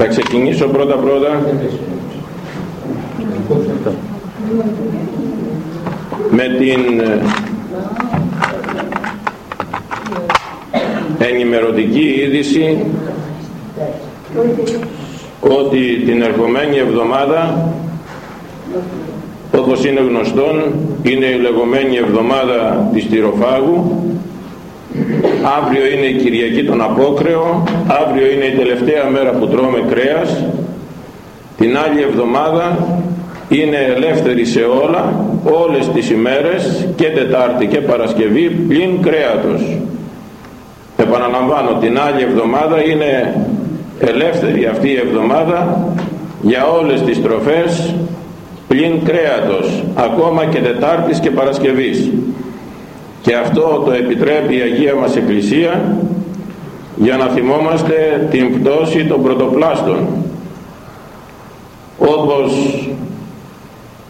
Θα ξεκινήσω πρώτα πρώτα. Με την ενημερωτική είδηση ότι την ερχομένη εβδομάδα όπως είναι γνωστόν είναι η λεγόμενη εβδομάδα της Τυροφάγου αύριο είναι η Κυριακή των Απόκρεο αύριο είναι η τελευταία μέρα που τρώμε κρέας. Την άλλη εβδομάδα είναι ελεύθερη σε όλα όλες τις ημέρες και Τετάρτη και Παρασκευή πλην κρέατος. Επαναλαμβάνω την άλλη εβδομάδα είναι ελεύθερη αυτή η εβδομάδα για όλες τις τροφές πλην κρέατος ακόμα και Τετάρτης και Παρασκευής και αυτό το επιτρέπει η Αγία μας Εκκλησία για να θυμόμαστε την πτώση των πρωτοπλάστων. Όπως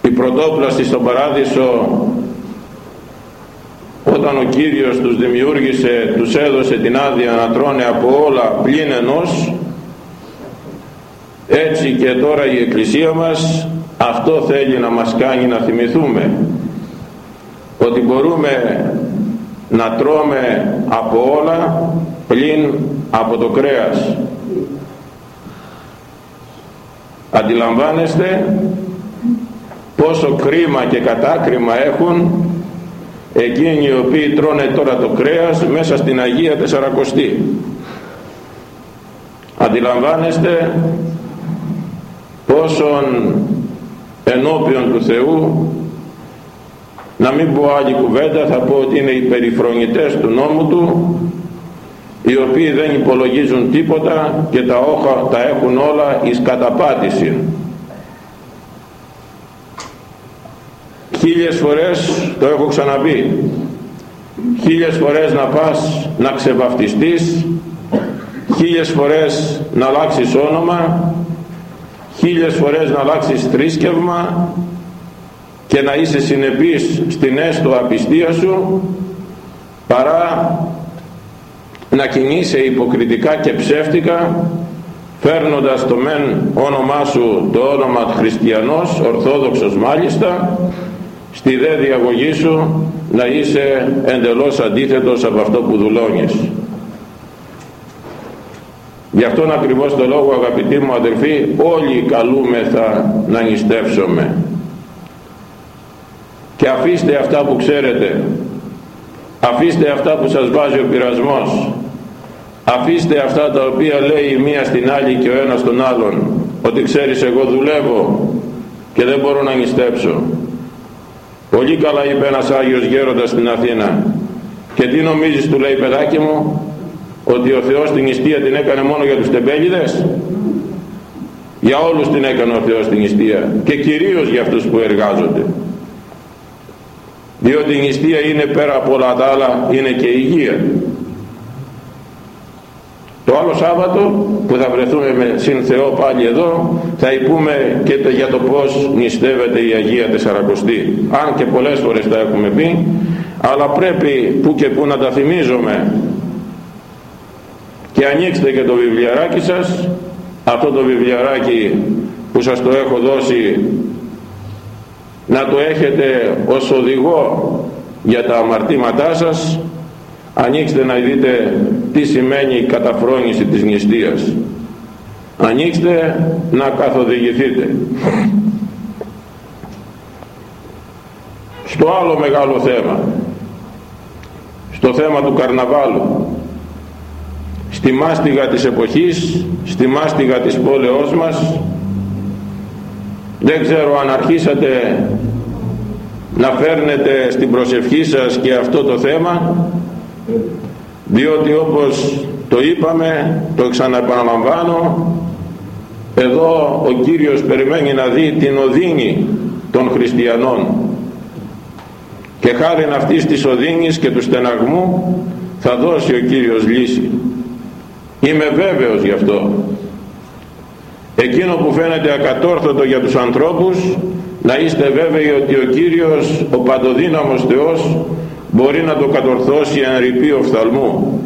η πρωτόπλαστη στον Παράδεισο όταν ο Κύριος τους δημιούργησε, τους έδωσε την άδεια να τρώνε από όλα πλην ενός έτσι και τώρα η Εκκλησία μας αυτό θέλει να μας κάνει να θυμηθούμε ότι μπορούμε να τρώμε από όλα πλην από το κρέας. Αντιλαμβάνεστε πόσο κρίμα και κατάκριμα έχουν εκείνοι οι οποίοι τρώνε τώρα το κρέας μέσα στην Αγία Τεσσαρακοστή. Αντιλαμβάνεστε πόσον ενώπιον του Θεού να μην πω άλλη κουβέντα θα πω ότι είναι οι περιφρονητές του νόμου του οι οποίοι δεν υπολογίζουν τίποτα και τα, όχα, τα έχουν όλα εις καταπάτηση. Χίλιες φορές το έχω ξαναπεί χίλιες φορές να πας να ξεβαφτιστείς χίλιες φορές να αλλάξεις όνομα χίλιες φορές να αλλάξεις θρήσκευμα και να είσαι συνεπής στην έστω απιστία σου παρά να κινείσαι υποκριτικά και ψεύτικα φέρνοντας το μεν όνομά σου το όνομα χριστιανός, ορθόδοξος μάλιστα στη δε διαγωγή σου να είσαι εντελώς αντίθετος από αυτό που δουλώνεις. Γι' αυτόν ακριβώς το λόγο αγαπητοί μου αδελφοί όλοι καλούμεθα να νηστεύσουμε και αφήστε αυτά που ξέρετε. Αφήστε αυτά που σας βάζει ο πειρασμός. Αφήστε αυτά τα οποία λέει η μία στην άλλη και ο ένας τον άλλον. Ότι ξέρεις εγώ δουλεύω και δεν μπορώ να νηστέψω. Πολύ καλά είπε ένας Άγιος Γέροντας στην Αθήνα. Και τι νομίζεις του λέει παιδάκι μου ότι ο Θεός την νηστεία την έκανε μόνο για τους τεμπέλιδες για όλους την έκανε ο Θεός την νηστεία και κυρίως για αυτούς που εργάζονται διότι η νηστεία είναι πέρα από όλα τα άλλα είναι και υγεία. Το άλλο Σάββατο που θα βρεθούμε με συν Θεό πάλι εδώ θα υπούμε και το, για το πως νηστεύεται η Αγία Τεσσαρακοστή. Αν και πολλές φορές τα έχουμε πει αλλά πρέπει που και που να τα θυμίζουμε και ανοίξτε και το βιβλιαράκι σας. Αυτό το βιβλιαράκι που σας το έχω δώσει να το έχετε ως οδηγό για τα αμαρτήματά σας. Ανοίξτε να δείτε τι σημαίνει η καταφρόνηση της νηστείας. Ανοίξτε να καθοδηγηθείτε. Στο άλλο μεγάλο θέμα στο θέμα του καρναβάλου στη μάστιγα της εποχής στη μάστιγα της πόλεως μας δεν ξέρω αν αρχίσατε να φέρνετε στην προσευχή σας και αυτό το θέμα διότι όπως το είπαμε το ξαναεπαναλαμβάνω εδώ ο Κύριος περιμένει να δει την οδύνη των χριστιανών. Και χάρη αυτής της οδύνης και του στεναγμού θα δώσει ο Κύριος λύση. Είμαι βέβαιος γι' αυτό εκείνο που φαίνεται ακατόρθωτο για τους ανθρώπους να είστε βέβαιοι ότι ο Κύριος ο παντοδύναμος Θεός μπορεί να το κατορθώσει εν ρηπεί οφθαλμού.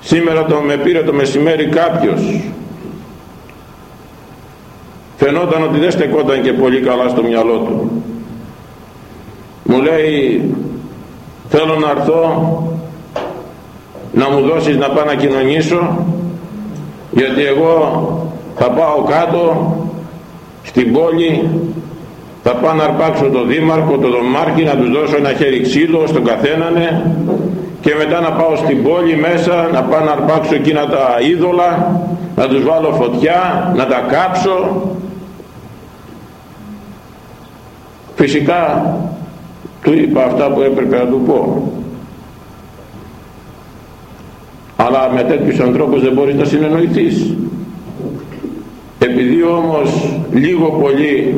Σήμερα το με πήρε το μεσημέρι κάποιος. Φαινόταν ότι δεν στεκόταν και πολύ καλά στο μυαλό του. Μου λέει θέλω να έρθω να μου δώσεις να πάω να κοινωνήσω γιατί εγώ θα πάω κάτω στην πόλη θα πάω να αρπάξω τον δήμαρχο, τον δομάρχη να τους δώσω ένα χέρι ξύλο στον καθένανε και μετά να πάω στην πόλη μέσα να πάω να αρπάξω εκείνα τα είδωλα να τους βάλω φωτιά, να τα κάψω. Φυσικά του είπα αυτά που έπρεπε να του πω αλλά με τέτοιους ανθρώπους δεν μπορείς να συνεννοηθείς. Επειδή όμως λίγο πολύ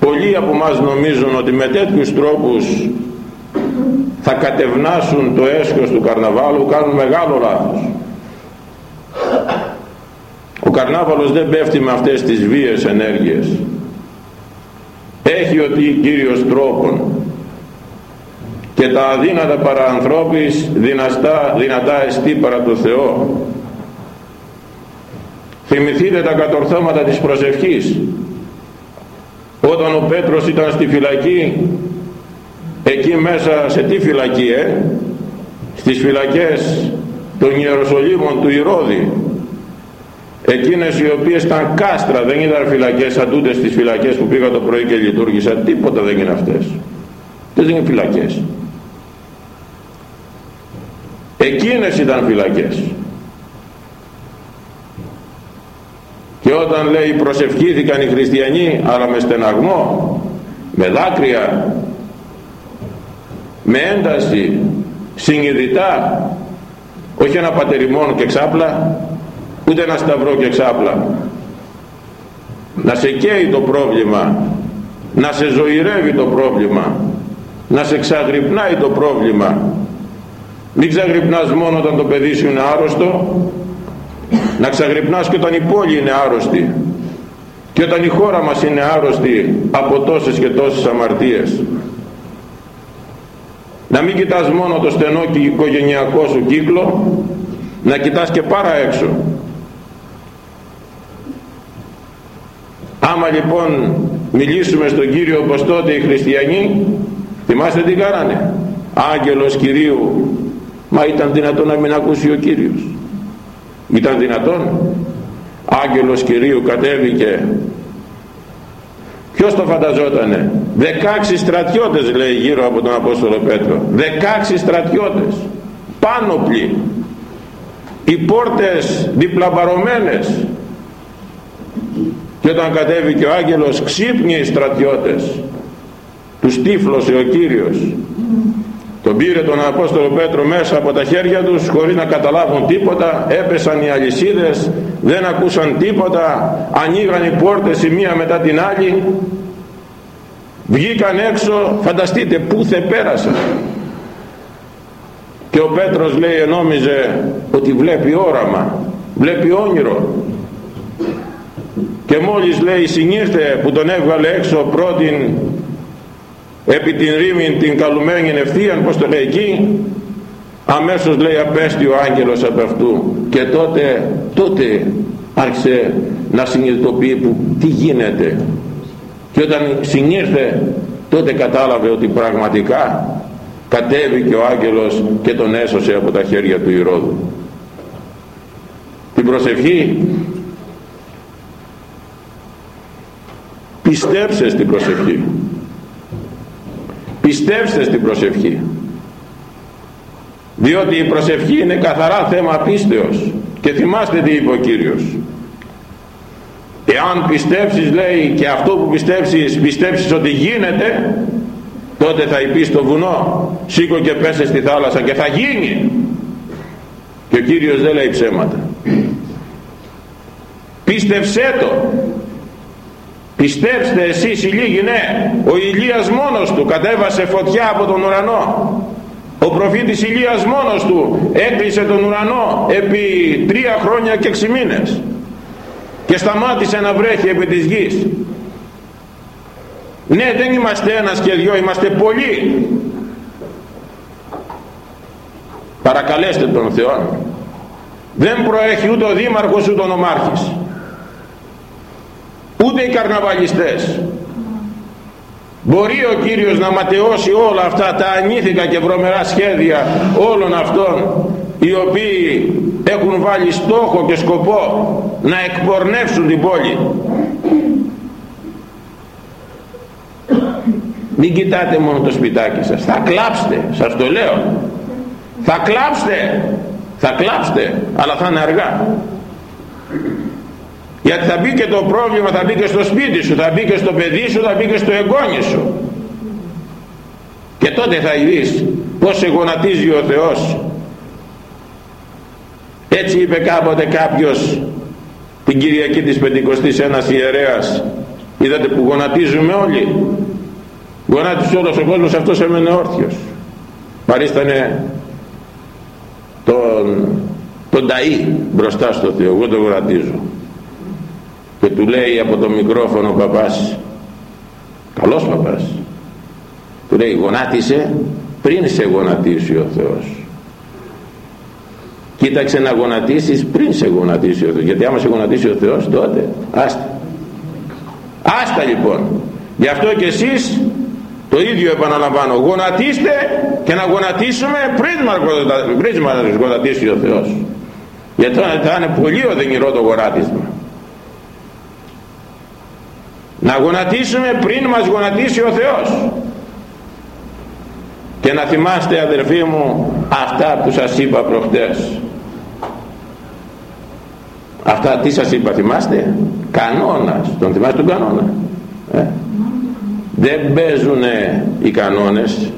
πολλοί από μας νομίζουν ότι με τέτοιους τρόπους θα κατευνάσουν το έσχος του καρναβάλου κάνουν μεγάλο λάθος. Ο καρνάβαλος δεν πέφτει με αυτές τις βίες ενέργειες. Έχει ότι Κύριος τρόπον και τα αδύνατα παρά ανθρώπης δυνατά, δυνατά εστί παρά το Θεό. Θυμηθείτε τα κατορθώματα της προσευχής. Όταν ο Πέτρος ήταν στη φυλακή εκεί μέσα σε τι φυλακή ε; Στις φυλακές των Ιεροσολύμων του Ηρώδη. Εκείνες οι οποίες ήταν κάστρα δεν ήταν φυλακές σαν τούτες τις φυλακές που πήγα το πρωί και λειτουργήσα. Τίποτα δεν είναι αυτές δεν είναι φυλακές εκείνες ήταν φυλακές. Και όταν λέει προσευχήθηκαν οι χριστιανοί αλλά με στεναγμό με δάκρυα με ένταση συνειδητά όχι ένα πατεριμόν και ξάπλα ούτε ένα σταυρό και ξάπλα. Να σε καίει το πρόβλημα να σε ζωηρεύει το πρόβλημα να σε ξαγρυπνάει το πρόβλημα μην ξαγρυπνάς μόνο όταν το παιδί σου είναι άρρωστο. Να ξαγρυπνάς και όταν η πόλη είναι άρρωστη και όταν η χώρα μας είναι άρρωστη από τόσες και τόσες αμαρτίες. Να μην κοιτάς μόνο το στενό και οικογενειακό σου κύκλο να κοιτάς και πάρα έξω. Άμα λοιπόν μιλήσουμε στον Κύριο όπως τότε οι χριστιανοί θυμάστε τι κάνανε. Άγγελος Κυρίου μα ήταν δυνατόν να μην ακούσει ο Κύριος. Ήταν δυνατόν. Άγγελος Κυρίου κατέβηκε. Ποιος το φανταζότανε; 16 στρατιώτες λέει γύρω από τον Απόστολο Πέτρο. 16 στρατιώτες. Πάνωπλοι οι πόρτες διπλαμπαρωμένες και όταν κατέβηκε ο άγγελος ξύπνοι οι στρατιώτες. Τους τύφλωσε ο Κύριος τον πήρε τον Απόστολο Πέτρο μέσα από τα χέρια τους χωρίς να καταλάβουν τίποτα. Έπεσαν οι αλυσίδες δεν ακούσαν τίποτα. Ανοίγαν οι πόρτες η μία μετά την άλλη. Βγήκαν έξω. Φανταστείτε πού θε πέρασαν και ο Πέτρος λέει ενόμιζε ότι βλέπει όραμα βλέπει όνειρο. Και μόλις λέει συνήρθε που τον έβγαλε έξω πρώτην επί την ρήμη την καλουμένη ευθείαν πως το λέει εκεί αμέσως λέει απέστη ο άγγελος από αυτού και τότε τότε άρχισε να συνειδητοποιεί που τι γίνεται. Και όταν συνήρθε τότε κατάλαβε ότι πραγματικά κατέβηκε ο άγγελος και τον έσωσε από τα χέρια του Ηρώδου. Την προσευχή πιστέψε στην προσευχή πιστέψτε στην προσευχή. Διότι η προσευχή είναι καθαρά θέμα πίστεως. Και θυμάστε τι είπε ο Κύριος. Εάν πιστέψεις λέει και αυτό που πιστέψεις πιστέψεις ότι γίνεται τότε θα υπείς στο βουνό. Σήκω και πέσε στη θάλασσα και θα γίνει και ο Κύριος δεν λέει ψέματα. Πίστευσέ το πιστέψτε εσείς οι λίγοι ναι ο Ηλίας μόνος του κατέβασε φωτιά από τον ουρανό. Ο προφήτης Ηλίας μόνος του έκλεισε τον ουρανό επί τρία χρόνια και έξι μήνες και σταμάτησε να βρέχει επί της γης. Ναι δεν είμαστε ένας και δυο είμαστε πολλοί. Παρακαλέστε τον Θεό. Δεν προέχει ούτε ο Δήμαρχος ούτε ο Νομάρχης ούτε οι καρναβαλιστές. Μπορεί ο Κύριος να ματαιώσει όλα αυτά τα ανήθικα και βρωμερά σχέδια όλων αυτών οι οποίοι έχουν βάλει στόχο και σκοπό να εκπορνεύσουν την πόλη. Μην κοιτάτε μόνο το σπιτάκι σας. Θα κλάψετε σας το λέω. Θα κλάψετε θα κλάψετε αλλά θα είναι αργά γιατί θα μπει και το πρόβλημα θα μπει και στο σπίτι σου θα μπει και στο παιδί σου θα μπει και στο εγγόνι σου. Και τότε θα δεις πως σε γονατίζει ο Θεός. Έτσι είπε κάποτε κάποιος την Κυριακή της Πεντηκοστής ένας ιερέας. Είδατε που γονατίζουμε όλοι. Γονάτισε όλος ο κόσμος αυτός έμενε όρθιος. Παρίστανε τον, τον ταΐ μπροστά στο Θεό εγώ τον γονατίζω και του λέει από το μικρόφωνο ο παπάς καλός παπάς του λέει γονάτισε πριν σε γονατίσει ο Θεός κοίταξε να γονατίσεις πριν σε γονατίσει ο Θεός γιατί άμα σε γονατίσει ο Θεός τότε άστα. Άστα λοιπόν. Γι' αυτό και εσείς το ίδιο επαναλαμβάνω γονατίστε και να γονατίσουμε πριν μας γονατίσει ο Θεός. Γιατί θα είναι πολύ οδυνηρό το γονάτισμα να γονατίσουμε πριν μας γονατίσει ο Θεός. Και να θυμάστε αδερφοί μου αυτά που σας είπα προχτές. Αυτά τι σας είπα θυμάστε; Κανόνας. Τον θυμάστε τον κανόνα; Ε; δεν παίζουν οι κανόνες.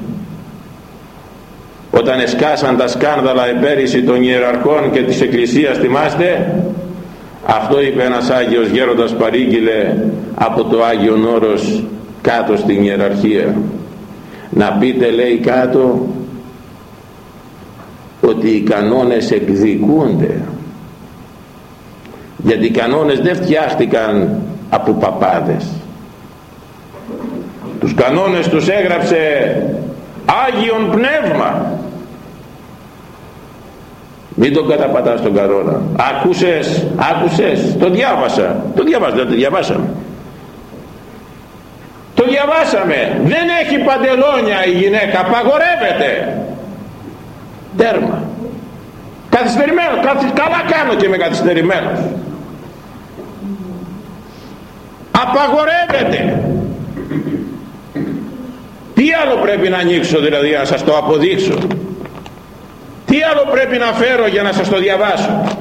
Όταν εσκάσαν τα σκάνδαλα επέρυση των ιεραρχών και της εκκλησίας θυμάστε; Αυτό είπε ένας Άγιος Γέροντας παρήγγειλε από το Άγιον Όρος κάτω στην ιεραρχία. Να πείτε λέει κάτω ότι οι κανόνες εκδικούνται. Γιατί οι κανόνες δεν φτιάχτηκαν από παπάδες. Τους κανόνες τους έγραψε Άγιον Πνεύμα μην τον καταπατάς τον καρόνα. Άκουσες, άκουσες το διάβασα. Το διάβασα, δεν το διαβάσαμε. Το διαβάσαμε. Δεν έχει παντελόνια η γυναίκα απαγορεύεται. Τέρμα. Καθυστερημένος καλά κάνω και είμαι καθυστερημένος. Απαγορεύεται. Τι άλλο πρέπει να ανοίξω δηλαδή να σας το αποδείξω τι άλλο πρέπει να φέρω για να σας το διαβάσω;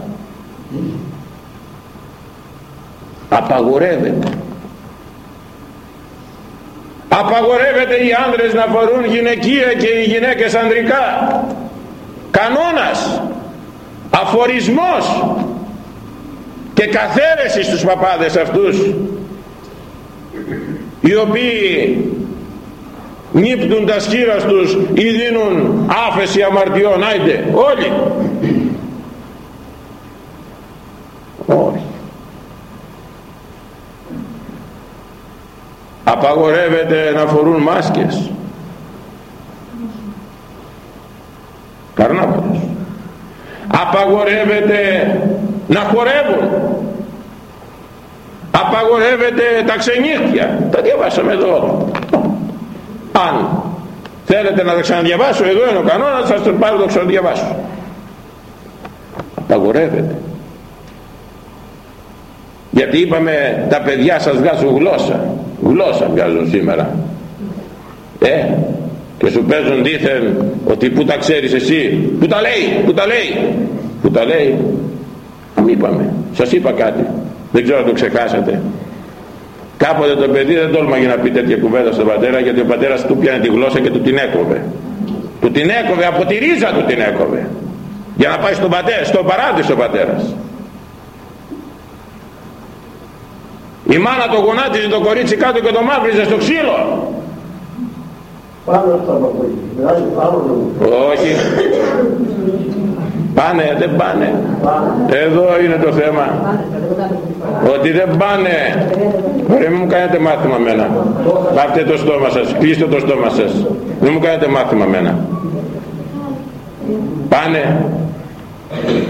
Απαγορεύεται. Απαγορεύεται οι άνδρες να φορούν γυναικεία και οι γυναίκες ανδρικά. Κανόνας. Αφορισμός. Και καθαίρεση στους παπάδες αυτούς οι οποίοι νύπτουν τα σχήρας τους ή δίνουν άφεση αμαρτιών. Άιντε όλοι. Όχι απαγορεύεται να φορούν μάσκες. Καρνάβαλος. Απαγορεύεται να χορεύουν. Απαγορεύεται τα ξενύχτια. Τα διαβάσαμε εδώ αν θέλετε να τα ξαναδιαβάσω; Εδώ είναι ο κανόνας θα σας πάρω το ξαναδιαβάσω. Απαγορεύεται. Γιατί είπαμε τα παιδιά σας βγάζουν γλώσσα. Γλώσσα βγάζουν σήμερα. Ε και σου παίζουν δίθεν ότι που τα ξέρεις εσύ; Που τα λέει που τα λέει. Που τα λέει. Μη είπαμε σας είπα κάτι. Δεν ξέρω αν το ξεχάσατε κάποτε το παιδί δεν τόλμαγε να πει τέτοια κουβέντα στον πατέρα γιατί ο πατέρας του πιάνε τη γλώσσα και του την έκοβε. Του την έκοβε από τη ρίζα του την έκοβε. Για να πάει στον πατέρα, στον παράδεισο ο πατέρας. Η μάνα το γονάτιζε το κορίτσι κάτω και το μαύριζε στο ξύλο. Όχι πάνε δεν πάνε. Εδώ είναι το θέμα. Ότι δεν πάνε. Ωραία, μην μου κάνετε μάθημα μένα. Πάρτε το στόμα σας, κλείστε το στόμα σας. Δεν μου κάνετε μάθημα μένα. Πάνε.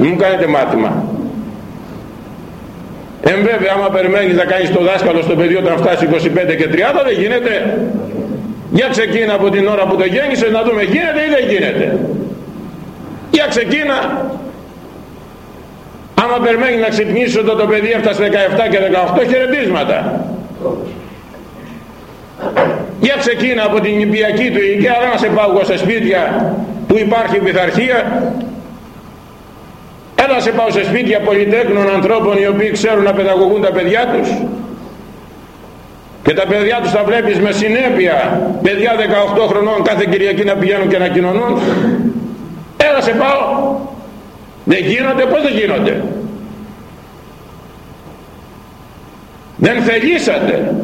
Μην μου κάνετε μάθημα. Εν βέβαια άμα περιμένεις να κάνεις το δάσκαλο στο παιδί όταν φτάσει 25 και 30 δεν γίνεται. Για ξεκίνα από την ώρα που το γέννησες να δούμε γίνεται ή δεν γίνεται. Για ξεκίνα. Άμα περιμένει να ξυπνήσει όταν το παιδί έφτασε 17 και 18 χαιρετίσματα. Για ξεκίνα από την νηπιακή του ηλικία, αλλά να σε πάω εγώ σε σπίτια που υπάρχει πειθαρχία Έλα σε πάω σε σπίτια πολυτέχνων ανθρώπων οι οποίοι ξέρουν να παιδαγωγούν τα παιδιά τους και τα παιδιά τους τα βλέπεις με συνέπεια παιδιά 18 χρονών κάθε Κυριακή να πηγαίνουν και να κοινωνούν έλα σε πάω. Δεν γίνονται πως δεν γίνονται; Δεν θελήσατε.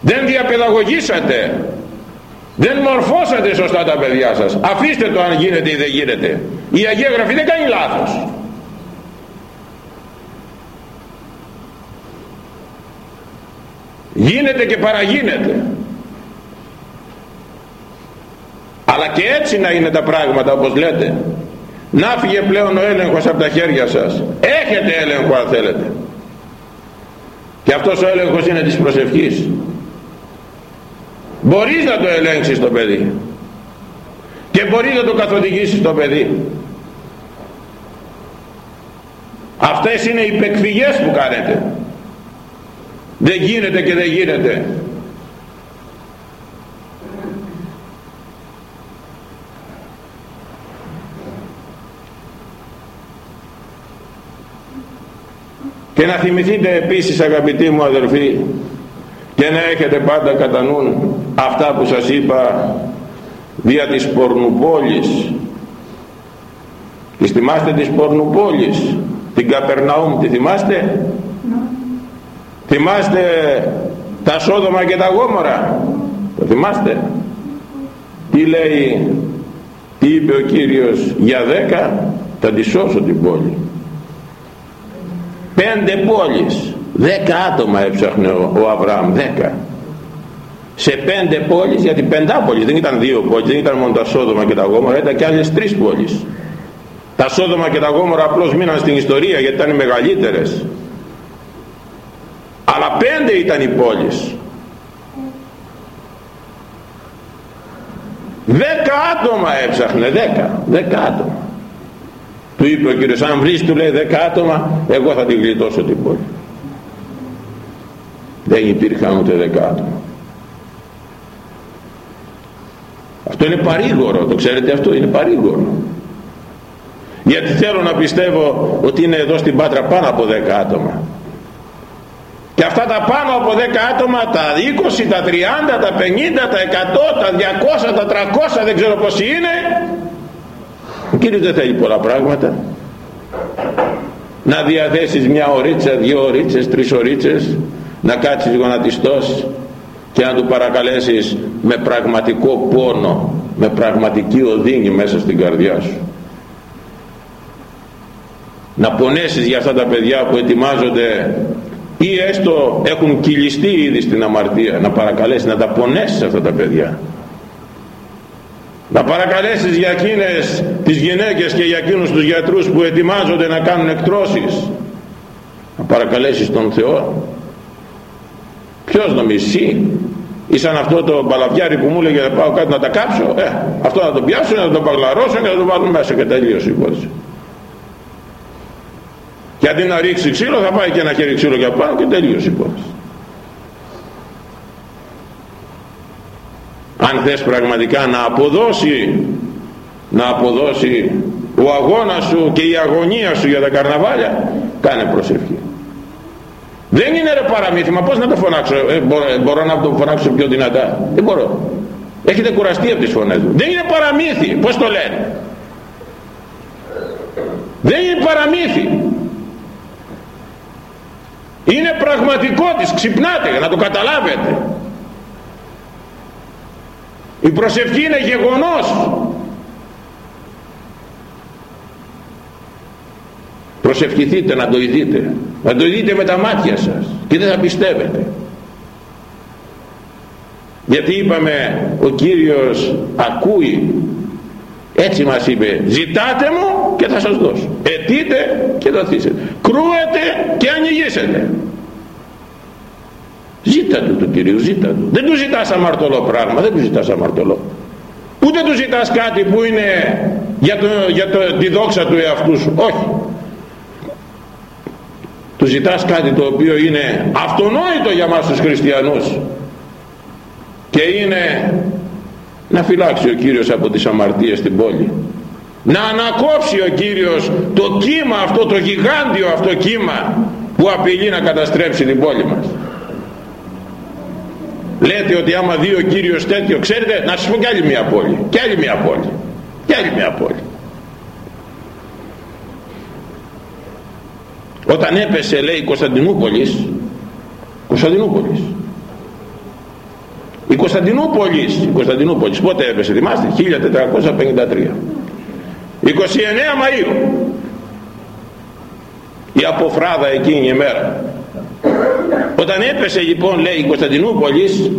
Δεν διαπαιδαγωγήσατε. Δεν μορφώσατε σωστά τα παιδιά σας. Αφήστε το αν γίνεται ή δεν γίνεται. Η Αγία Γραφή δεν κάνει λάθος. Γίνεται και παραγίνεται αλλά και έτσι να είναι τα πράγματα όπως λέτε. Να φύγε πλέον ο έλεγχος από τα χέρια σας. Έχετε έλεγχο αν θέλετε. Και αυτός ο έλεγχος είναι της προσευχής. Μπορείς να το ελέγξεις το παιδί. Και μπορείς να το καθοδηγήσεις το παιδί. Αυτές είναι οι υπεκφυγές που κάνετε. Δεν γίνεται και δεν γίνεται και να θυμηθείτε επίσης αγαπητοί μου αδελφοί και να έχετε πάντα κατά νου αυτά που σας είπα δια της Πορνουπόλης. Τη θυμάστε της Πορνουπόλης; Την Καπερναούμ τη θυμάστε; Θυμάστε τα Σόδομα και τα Γόμορα; Το θυμάστε; Τι λέει τι είπε ο Κύριος για δέκα θα τη σώσω την πόλη πέντε πόλεις. Δέκα άτομα έψαχνε ο, ο Αβραάμ δέκα. Σε πέντε πόλεις γιατί πεντάπολεις δεν ήταν δύο πόλεις δεν ήταν μόνο τα Σόδομα και τα Γόμορα ήταν και άλλες τρεις πόλεις. Τα Σόδομα και τα Γόμορα απλώς μείναν στην ιστορία γιατί ήταν οι μεγαλύτερες. Αλλά πέντε ήταν οι πόλεις. Δέκα άτομα έψαχνε δέκα δέκα άτομα του είπε ο κύριος αν βρεις του λέει δέκα άτομα εγώ θα την γλιτώσω την πόλη δεν υπήρχαν ούτε δέκα άτομα. Αυτό είναι παρήγορο το ξέρετε αυτό είναι παρήγορο. Γιατί θέλω να πιστεύω ότι είναι εδώ στην Πάτρα πάνω από 10 άτομα. Και αυτά τα πάνω από 10 άτομα τα 20, τα 30, τα 50, τα 100, τα 200, τα 300 δεν ξέρω πόσοι είναι ο Κύριος δεν θέλει πολλά πράγματα. Να διαθέσεις μια ωρίτσα, δύο ορίτσες, τρεις ορίτσες να κάτσεις γονατιστός και να του παρακαλέσεις με πραγματικό πόνο με πραγματική οδύνη μέσα στην καρδιά σου. Να πονέσεις για αυτά τα παιδιά που ετοιμάζονται ή έστω έχουν κυλιστεί ήδη στην αμαρτία. Να παρακαλέσεις να τα πονέσεις αυτά τα παιδιά να παρακαλέσεις για εκείνες τις γυναίκες και για εκείνους τους γιατρούς που ετοιμάζονται να κάνουν εκτρώσεις. Να παρακαλέσεις τον Θεό. Ποιος νομίζεις εσύ; Ή σαν αυτό το μπαλαβιάρι που μου έλεγε να πάω κάτω να τα κάψω ε, αυτό να το πιάσω, να το παγλαρώσω και να το βάλω μέσα και τελείωσε η υπόθεση. Και αντί να ρίξει ξύλο θα πάει και ένα χέρι ξύλο για πάνω και τελείωσε η υπόθεση αν θες πραγματικά να αποδώσει να αποδώσει ο αγώνας σου και η αγωνία σου για τα καρναβάλια κάνε προσευχή. Δεν είναι ρε παραμύθι μα πως να το φωνάξω ε, μπορώ, ε, μπορώ, να το φωνάξω πιο δυνατά. Δεν μπορώ. Έχετε κουραστεί από τις φωνές μου. Δεν είναι παραμύθι πως το λένε. Δεν είναι παραμύθι. Είναι πραγματικό της. Ξυπνάτε να το καταλάβετε η προσευχή είναι γεγονός. Προσευχηθείτε να το ειδείτε. Να το ειδείτε με τα μάτια σας. Και δεν θα πιστεύετε. Γιατί είπαμε ο Κύριος ακούει. Έτσι μας είπε ζητάτε μου και θα σας δώσω. Ετείτε και δοθήσετε κρούετε και ανοιγήσετε ζήτα του του Κυρίου ζήτα του. Δεν του ζητάς αμαρτωλό πράγμα δεν του ζητάς αμαρτωλό. Ούτε του ζητάς κάτι που είναι για, το, για το, τη δόξα του εαυτού σου. Όχι. Του ζητάς κάτι το οποίο είναι αυτονόητο για μας τους χριστιανούς. Και είναι να φυλάξει ο Κύριος από τις αμαρτίες στην πόλη. Να ανακόψει ο Κύριος το κύμα αυτό το γιγάντιο αυτό κύμα που απειλεί να καταστρέψει την πόλη μας λέτε ότι άμα δει ο Κύριος τέτοιο ξέρετε να σας πω κι άλλη μια πόλη. Κι άλλη μια πόλη. Κι άλλη μια πόλη. Όταν έπεσε λέει Κωνσταντινούπολης Κωνσταντινούπολης. Η Κωνσταντινούπολης, η Κωνσταντινούπολης πότε έπεσε θυμάστε 1453 29 Μαΐου. Η αποφράδα εκείνη η μέρα όταν έπεσε λοιπόν λέει η Κωνσταντινούπολης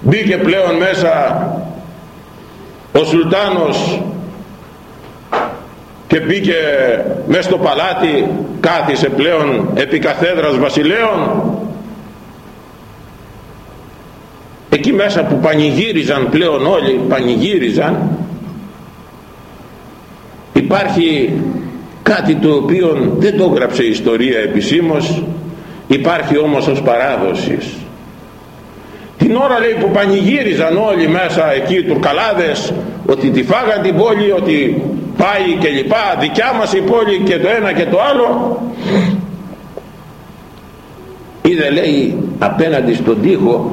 μπήκε πλέον μέσα ο Σουλτάνος και μπήκε μέσα στο παλάτι κάθισε πλέον επί καθέδρας βασιλέων. Εκεί μέσα που πανηγύριζαν πλέον όλοι πανηγύριζαν υπάρχει κάτι το οποίο δεν το έγραψε η ιστορία επισήμως υπάρχει όμως ως παράδοσης. Την ώρα λέει που πανηγύριζαν όλοι μέσα εκεί οι τουρκαλάδες ότι τη φάγαν την πόλη ότι πάει και λοιπά δικιά μας η πόλη και το ένα και το άλλο είδε λέει απέναντι στον τοίχο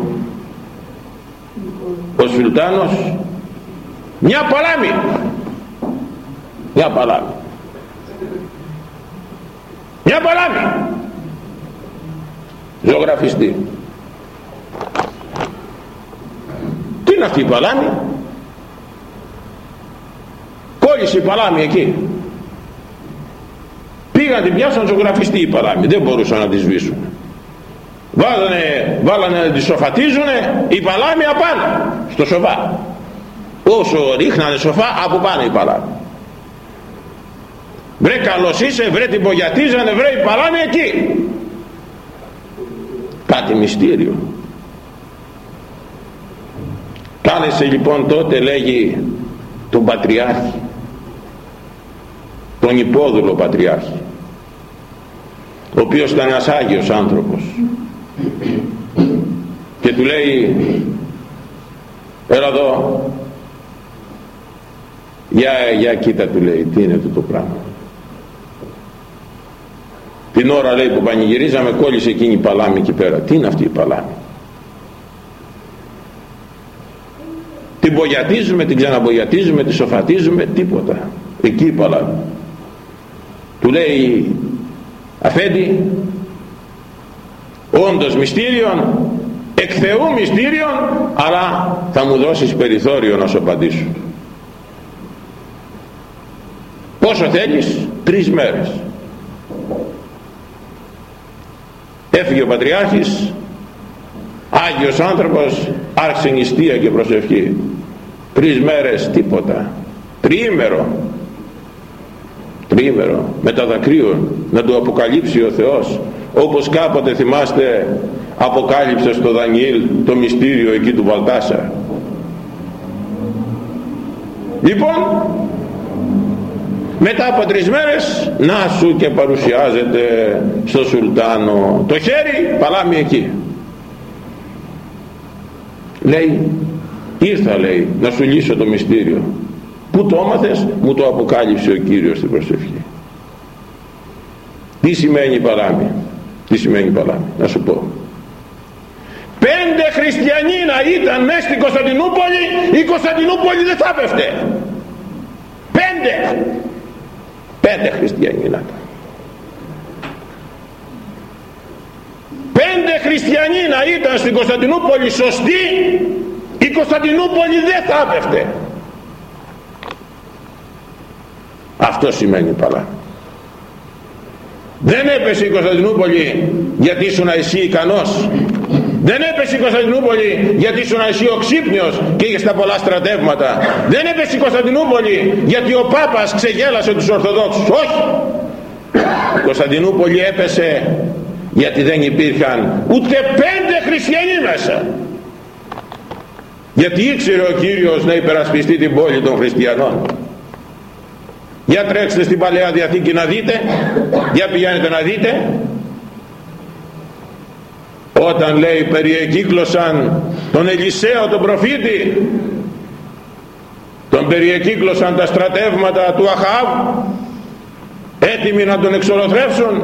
ο Σουλτάνος μια παλάμη. Μια παλάμη μια παλάμη ζωγραφιστή τι είναι αυτή η παλάμη κόλλησε η παλάμη εκεί. Πήγαν την πιάσαν ζωγραφιστή η παλάμη δεν μπορούσαν να τη σβήσουν. Βάλανε, βάλανε να τη σοφατίζουνε η παλάμη απάνω στο σοφά. Όσο ρίχνανε σοφά από πάνω η παλάμη βρε καλώς είσαι βρε την πογιατίζανε βρε η παλάμη εκεί. Κάτι μυστήριο. Κάλεσε λοιπόν τότε λέγει τον Πατριάρχη τον υπόδουλο Πατριάρχη ο οποίος ήταν ένας Άγιος άνθρωπος. Και του λέει έλα εδώ. Για, για κοίτα του λέει τι είναι αυτό το πράγμα την ώρα λέει που πανηγυρίζαμε κόλλησε εκείνη η παλάμη εκεί πέρα τι είναι αυτή η παλάμη; Την μπογιατίζουμε, την ξαναμπογιατίζουμε, τη σοφατίζουμε, τίποτα. Εκεί η παλάμη. Του λέει αφέντη όντως μυστήριον εκ Θεού μυστήριον αλλά θα μου δώσεις περιθώριο να σου απαντήσω πόσο θέλεις; Τρεις μέρες έφυγε ο Πατριάρχης Άγιος άνθρωπος άρχισε νηστεία και προσευχή. Τρεις μέρες τίποτα. Τριήμερο. Τριήμερο. Με τα δακρύων να του αποκαλύψει ο Θεός. Όπως κάποτε θυμάστε αποκάλυψε στο Δανιήλ το μυστήριο εκεί του Βαλτάσα. Λοιπόν μετά από τρεις μέρες να σου και παρουσιάζεται στο Σουλτάνο. Το χέρι παλάμι εκεί. Λέει ήρθα λέει να σου λύσω το μυστήριο. Που το έμαθες; Μου το αποκάλυψε ο Κύριος στην προσευχή. Τι σημαίνει παλάμι; Τι σημαίνει παλάμι; Να σου πω. Πέντε χριστιανοί να ήταν μέσα στην Κωνσταντινούπολη η Κωνσταντινούπολη δεν θα πέφτε πέντε πέντε χριστιανοί να ήταν πέντε χριστιανοί να ήταν στην Κωνσταντινούπολη σωστοί η Κωνσταντινούπολη δεν θα έπεφτε. Αυτό σημαίνει παλά δεν έπεσε η Κωνσταντινούπολη γιατί ήσουν εσύ ικανός δεν έπεσε η Κωνσταντινούπολη γιατί ήσουν εσύ ο ξύπνιος και είχες τα πολλά στρατεύματα. Δεν έπεσε η Κωνσταντινούπολη γιατί ο Πάπας ξεγέλασε τους Ορθοδόξους. Όχι. Η Κωνσταντινούπολη έπεσε γιατί δεν υπήρχαν ούτε πέντε χριστιανοί μέσα. Γιατί ήξερε ο Κύριος να υπερασπιστεί την πόλη των χριστιανών. Για τρέξτε στην Παλαιά Διαθήκη να δείτε. Για πηγαίνετε να δείτε όταν λέει περιεκύκλωσαν τον Ελισαίο τον προφήτη τον περιεκύκλωσαν τα στρατεύματα του Αχάβ έτοιμοι να τον εξολοθρεύσουν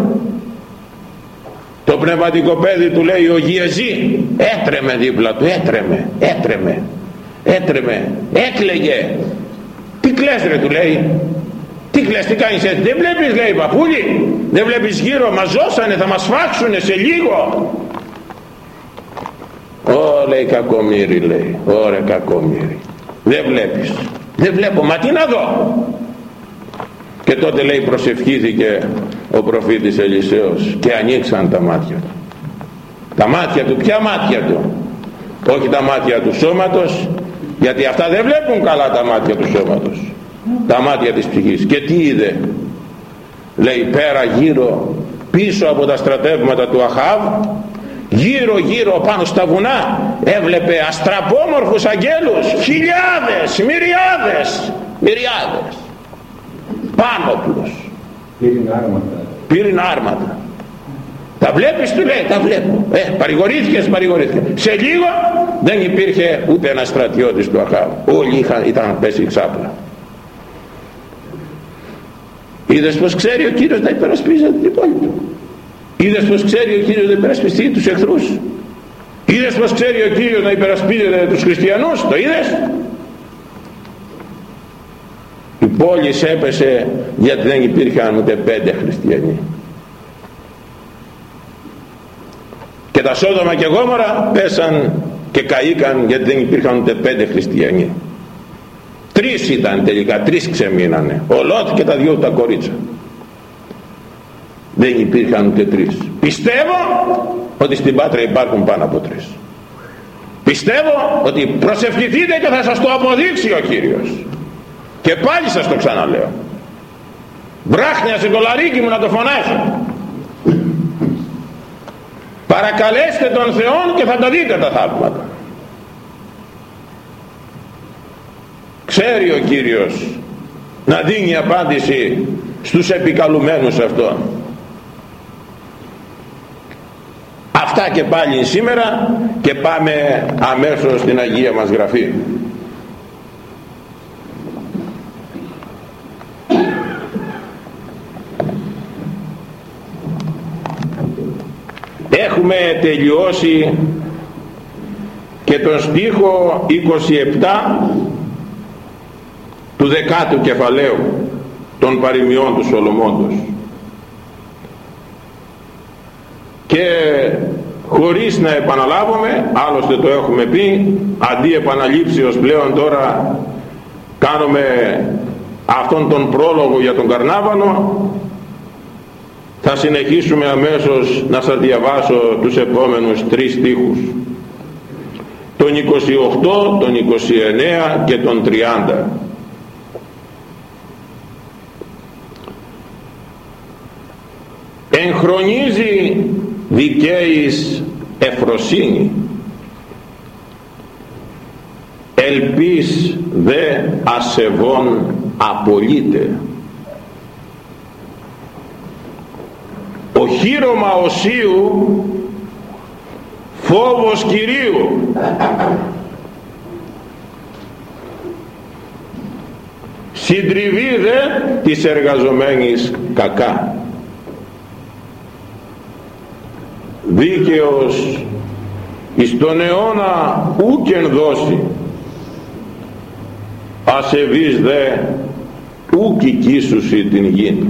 το πνευματικό παιδί του λέει ο Γιεζή έτρεμε δίπλα του έτρεμε έτρεμε έτρεμε έκλαιγε τι κλαις ρε του λέει τι κλαις τι κάνεις έτσι δεν βλέπεις λέει παππούλη δεν βλέπεις γύρω μας ζώσανε θα μας φάξουνε σε λίγο Ω λέει κακομύρι λέει. Ωρε κακομύρι Δεν βλέπεις. Δεν βλέπω μα τι να δω. Και τότε λέει προσευχήθηκε Ο προφήτης Ελισέος Και ανοίξαν τα μάτια του. Τα μάτια του ποια μάτια του; Όχι τα μάτια του σώματος Γιατί αυτά δεν βλέπουν καλά τα μάτια του σώματος. Τα μάτια της ψυχής. Και τι είδε; Λέει πέρα γύρω Πίσω από τα στρατεύματα του Αχάβ γύρω γύρω πάνω στα βουνά έβλεπε αστραπόμορφους αγγέλους χιλιάδες, μυριάδες μυριάδες. Πάνωπλους πήριν άρματα. Πήριν άρματα. Τα βλέπεις του λέει τα βλέπω. Ε, παρηγορήθηκες παρηγορήθηκες. Σε λίγο δεν υπήρχε ούτε ένας στρατιώτης του Αχάβ όλοι είχαν, ήταν πέσει ξάπλα. Είδες πως ξέρει ο Κύριος να υπερασπίζεται την πόλη του Είδες πως ξέρει ο Κύριος να υπερασπιστεί τους εχθρούς. Είδες πως ξέρει ο Κύριος να υπερασπίζεται τους χριστιανούς. Το είδες; Η πόλη έπεσε γιατί δεν υπήρχαν ούτε πέντε χριστιανοί. Και τα Σόδομα και Γόμορα πέσαν και καήκαν γιατί δεν υπήρχαν ούτε πέντε χριστιανοί. Τρεις ήταν τελικά, τρεις ξεμείνανε. Ο Λότ και τα δυο τα κορίτσα δεν υπήρχαν ούτε τρεις. Πιστεύω ότι στην Πάτρα υπάρχουν πάνω από τρεις. Πιστεύω ότι προσευχηθείτε και θα σας το αποδείξει ο Κύριος. Και πάλι σας το ξαναλέω. Βράχνια σε κολαρίκι μου να το φωνάσω. Παρακαλέστε τον Θεό και θα τα δείτε τα θαύματα. Ξέρει ο Κύριος να δίνει απάντηση στους επικαλουμένους αυτών Αυτά και πάλι σήμερα και πάμε αμέσως στην Αγία μας Γραφή. Έχουμε τελειώσει και τον στίχο 27 του δεκάτου κεφαλαίου των παροιμιών του Σολομώντος και χωρίς να επαναλάβουμε άλλωστε το έχουμε πει αντί επαναλήψεως πλέον τώρα κάνουμε αυτόν τον πρόλογο για τον Καρνάβαλο θα συνεχίσουμε αμέσως να σας διαβάσω τους επόμενους τρεις στίχους. Τον 28, τον 29 και τον 30 εγχρονίζει δικαίης εφροσύνη. Ελπίς δε ασεβών απολύτε. Ο χείρωμα οσίου φόβος Κυρίου. Συντριβή δε της εργαζομένης κακά δίκαιος εις τον αιώνα ούκεν δώσει ασεβής δε ούκ οικίσουσι την γη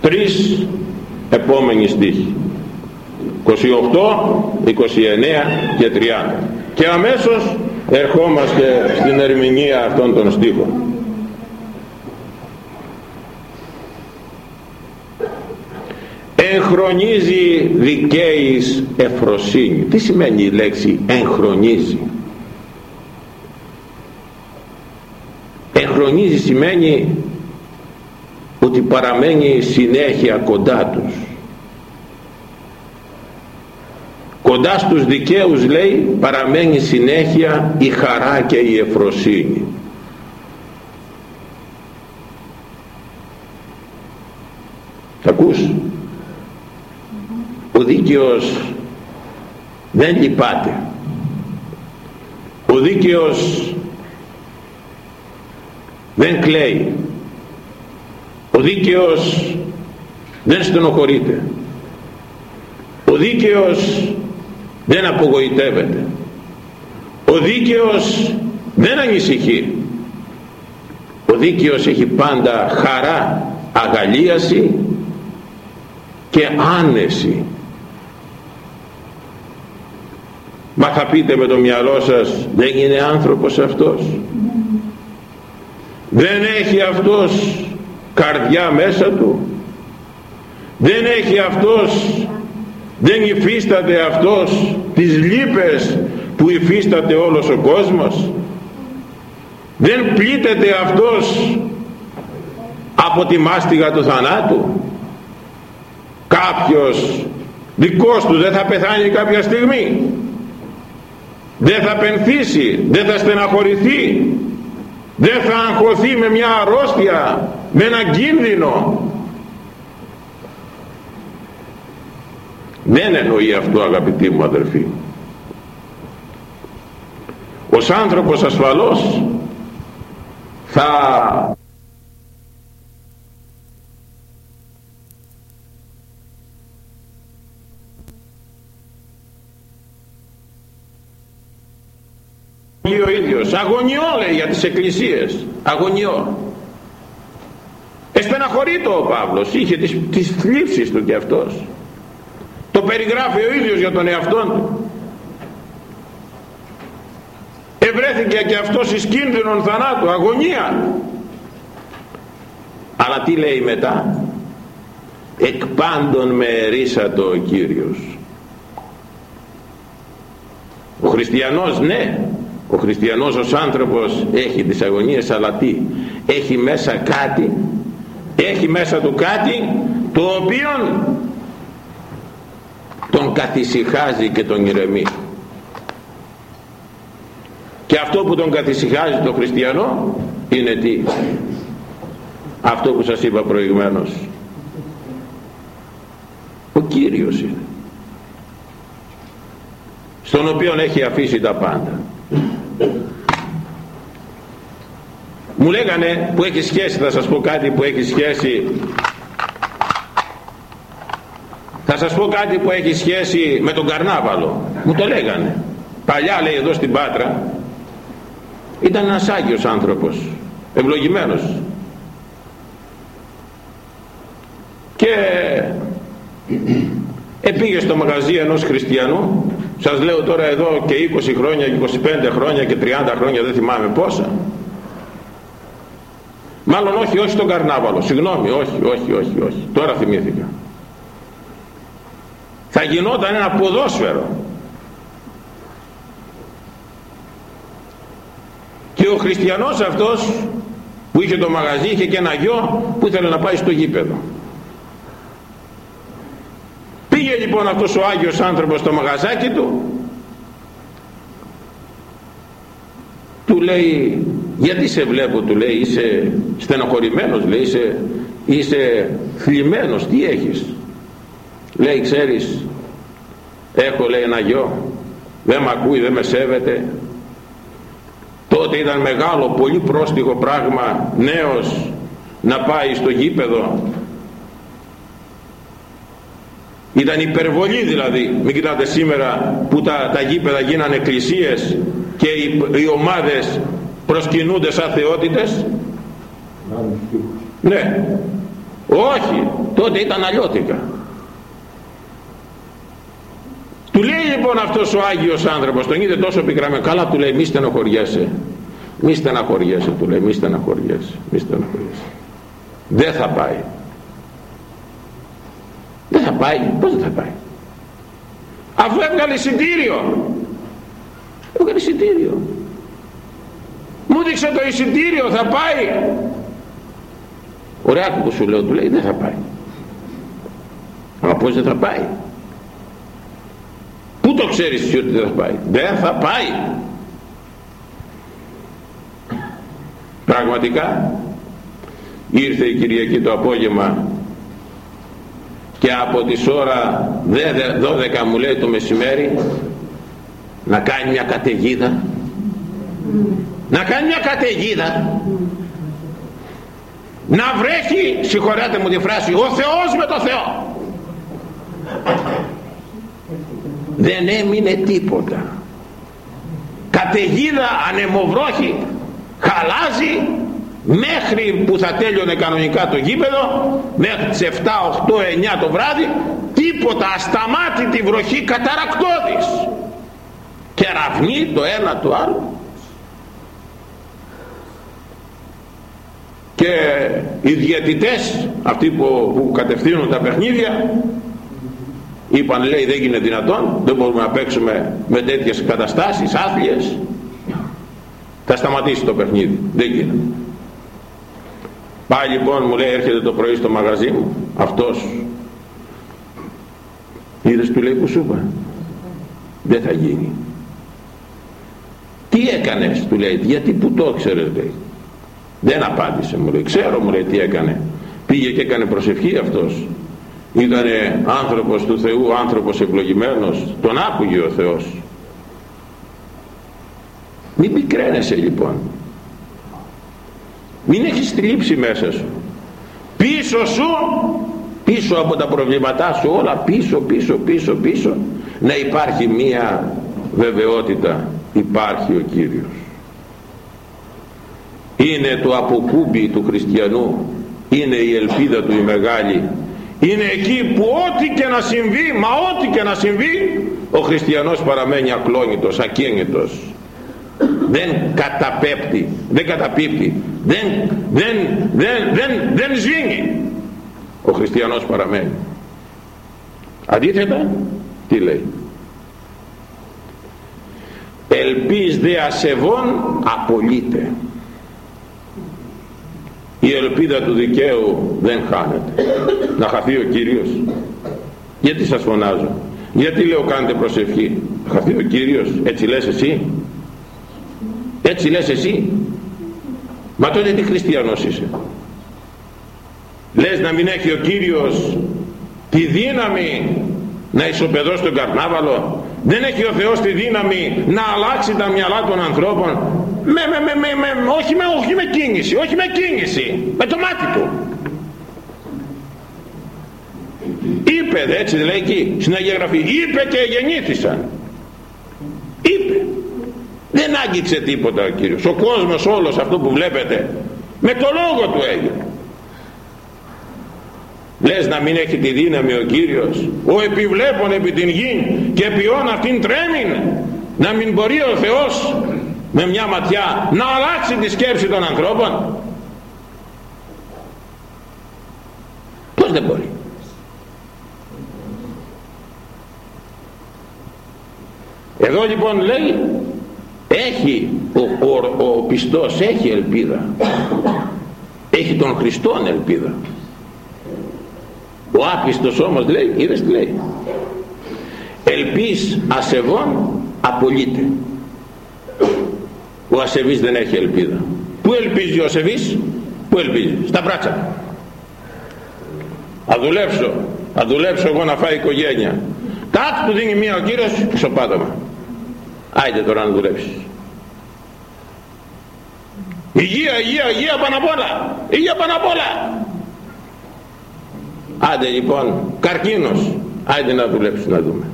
τρεις επόμενοι στίχοι. 28, 29 και 30 και αμέσως ερχόμαστε στην ερμηνεία αυτών των στίχων εγχρονίζει δικαίης εφροσύνη. Τι σημαίνει η λέξη εγχρονίζει; Εγχρονίζει σημαίνει ότι παραμένει συνέχεια κοντά τους. Κοντά στους δικαίους λέει παραμένει συνέχεια η χαρά και η εφροσύνη. Θα ακούς; Ο δίκαιος δεν λυπάται. Ο δίκαιος δεν κλαίει. Ο δίκαιος δεν στενοχωρείται. Ο δίκαιος δεν απογοητεύεται. Ο δίκαιος δεν ανησυχεί. Ο δίκαιος έχει πάντα χαρά αγαλίαση και άνεση μα θα πείτε με το μυαλό σας δεν είναι άνθρωπος αυτός. Δεν έχει αυτός καρδιά μέσα του. Δεν έχει αυτός δεν υφίσταται αυτός τις λύπες που υφίσταται όλος ο κόσμος. Δεν πλήττεται αυτός από τη μάστιγα του θανάτου. Κάποιος δικός του δεν θα πεθάνει κάποια στιγμή δεν θα πενθήσει δεν θα στεναχωρηθεί δεν θα αγχωθεί με μια αρρώστια με ένα κίνδυνο. Δεν εννοεί αυτό αγαπητοί μου αδερφοί. Ως άνθρωπος ασφαλός θα ο ίδιος αγωνιώ λέει για τις εκκλησίες αγωνιώ εστεναχωρείτο ο Παύλος είχε τις, τις θλίψεις του και αυτός το περιγράφει ο ίδιος για τον εαυτό του. Ευρέθηκε και αυτός εις κίνδυνον θανάτου αγωνία αλλά τι λέει μετά; Εκ πάντων με ερίσατο ο Κύριος ο χριστιανός ναι ο χριστιανός ως άνθρωπος έχει τις αγωνίες αλλά τι; Έχει μέσα κάτι έχει μέσα του κάτι το οποίο τον καθησυχάζει και τον ηρεμεί. Και αυτό που τον καθησυχάζει τον χριστιανό είναι τι; Αυτό που σας είπα προηγουμένως. Ο Κύριος είναι. Στον οποίο έχει αφήσει τα πάντα μου λέγανε που έχει σχέση θα σας πω κάτι που έχει σχέση. Θα σας πω κάτι που έχει σχέση με τον καρνάβαλο. Μου το λέγανε. Παλιά λέει εδώ στην Πάτρα ήταν ένας Άγιος άνθρωπος ευλογημένος. Και επήγε στο μαγαζί ενός χριστιανού σας λέω τώρα εδώ και 20 χρόνια και 25 χρόνια και 30 χρόνια δεν θυμάμαι πόσα. Μάλλον όχι όχι στον καρνάβαλο. Συγγνώμη όχι όχι όχι όχι. Τώρα θυμήθηκα. Θα γινόταν ένα ποδόσφαιρο. Και ο χριστιανός αυτός που είχε το μαγαζί είχε και ένα γιο που ήθελε να πάει στο γήπεδο πήγε λοιπόν αυτός ο Άγιος άνθρωπος στο μαγαζάκι του του λέει γιατί σε βλέπω του λέει είσαι στενοχωρημένος λέει είσαι, είσαι θλιμμένος τι έχεις λέει ξέρεις έχω λέει ένα γιο δεν με ακούει δεν με σέβεται τότε ήταν μεγάλο πολύ πρόστιχο πράγμα νέος να πάει στο γήπεδο ήταν υπερβολή δηλαδή. Μην κοιτάτε σήμερα που τα, τα γήπεδα γίνανε εκκλησίες και οι, οι ομάδες προσκυνούνται σαν θεότητες. Ναι. Όχι. Τότε ήταν αλλιώτικα. Του λέει λοιπόν αυτός ο Άγιος άνθρωπος τον είδε τόσο πικραμένο. Καλά του λέει μη στενοχωριέσαι. Μη στεναχωριέσαι του λέει μη στεναχωριέσαι μη στεναχωριέσαι δεν θα πάει δεν θα πάει πως δεν θα πάει. Αφού έβγαλε εισιτήριο. Έβγαλε εισιτήριο. Μου δείξε το εισιτήριο θα πάει. Ωραία που σου λέω του λέει δεν θα πάει. Αλλά πως δεν θα πάει. Πού το ξέρεις εσύ ότι δεν θα πάει. Δεν θα πάει. Πραγματικά ήρθε η Κυριακή το απόγευμα και από τις ώρα 12 μου λέει το μεσημέρι να κάνει μια καταιγίδα. Να κάνει μια καταιγίδα. Να βρέχει συγχωράτε μου τη φράση ο Θεός με το Θεό. Δεν έμεινε τίποτα. Καταιγίδα ανεμοβρόχη χαλάζει μέχρι που θα τέλειωνε κανονικά το γήπεδο μέχρι τις 7, 8, 9 το βράδυ τίποτα ασταμάτητη βροχή καταρακτώδης. Και ραυνεί το ένα το άλλο. Και οι διαιτητές αυτοί που, που κατευθύνουν τα παιχνίδια είπαν λέει δεν είναι δυνατόν δεν μπορούμε να παίξουμε με τέτοιες καταστάσεις άθλιες. Θα σταματήσει το παιχνίδι. Δεν γίνεται πάει λοιπόν μου λέει έρχεται το πρωί στο μαγαζί μου αυτός. Είδες του λέει που σου είπα. Δεν θα γίνει. Τι έκανες του λέει γιατί που το ξέρεις λέει. Δεν απάντησε μου λέει. Ξέρω μου λέει τι έκανε. Πήγε και έκανε προσευχή αυτός. Ήταν άνθρωπος του Θεού άνθρωπος ευλογημένος. Τον άκουγε ο Θεός. Μην πικραίνεσαι λοιπόν μην έχεις θλίψη μέσα σου. Πίσω σου πίσω από τα προβλήματά σου όλα πίσω πίσω πίσω πίσω να υπάρχει μία βεβαιότητα. Υπάρχει ο Κύριος. Είναι το αποκούμπι του χριστιανού είναι η ελπίδα του η μεγάλη. Είναι εκεί που ό,τι και να συμβεί μα ό,τι και να συμβεί ο χριστιανός παραμένει ακλόνητος, ακίνητος δεν καταπέπτει δεν καταπίπτει. Δεν, δεν, δεν, δεν, δεν σβήνει. Ο χριστιανός παραμένει. Αντίθετα τι λέει; Ελπίς δε ασεβών απολύται η ελπίδα του δικαίου δεν χάνεται. Να χαθεί ο Κύριος. Γιατί σας φωνάζω; Γιατί λέω κάντε προσευχή; Να χαθεί ο Κύριος έτσι λες εσύ; Έτσι λες εσύ. Μα τότε τι χριστιανός είσαι. Λες να μην έχει ο Κύριος τη δύναμη να ισοπεδώσει τον καρνάβαλο. Δεν έχει ο Θεός τη δύναμη να αλλάξει τα μυαλά των ανθρώπων. Με, με, με, με, με, όχι, με, όχι με κίνηση όχι με κίνηση. Με το μάτι του. Είπε έτσι λέει εκεί στην Αγία Γραφή είπε και γεννήθησαν. Είπε δεν άγγιξε τίποτα ο Κύριος. Ο κόσμος όλος αυτό που βλέπετε με το λόγο του έγινε. Λες να μην έχει τη δύναμη ο Κύριος. Ο επιβλέπων επί την γη και ποιόν αυτήν τρέμην να μην μπορεί ο Θεός με μια ματιά να αλλάξει τη σκέψη των ανθρώπων. Πως δεν μπορεί; Εδώ λοιπόν λέει έχει ο, ο, ο πιστός έχει ελπίδα. Έχει τον Χριστόν ελπίδα. Ο άπιστος όμως λέει είδες τι λέει; Ελπίς ασεβών απολύται. Ο ασεβής δεν έχει ελπίδα. Πού ελπίζει ο ασεβής; Πού ελπίζει; Στα μπράτσα θα δουλέψω θα δουλέψω εγώ να φάει οικογένεια. Κάτι του δίνει μία ο Κύριος ξοπάτωμα άιτε τώρα να δουλέψεις. Υγεία υγεία υγεία πάνω απ' όλα. Υγεία πάνω απ' όλα. Άντε λοιπόν καρκίνος. Άντε να δουλέψεις να δούμε.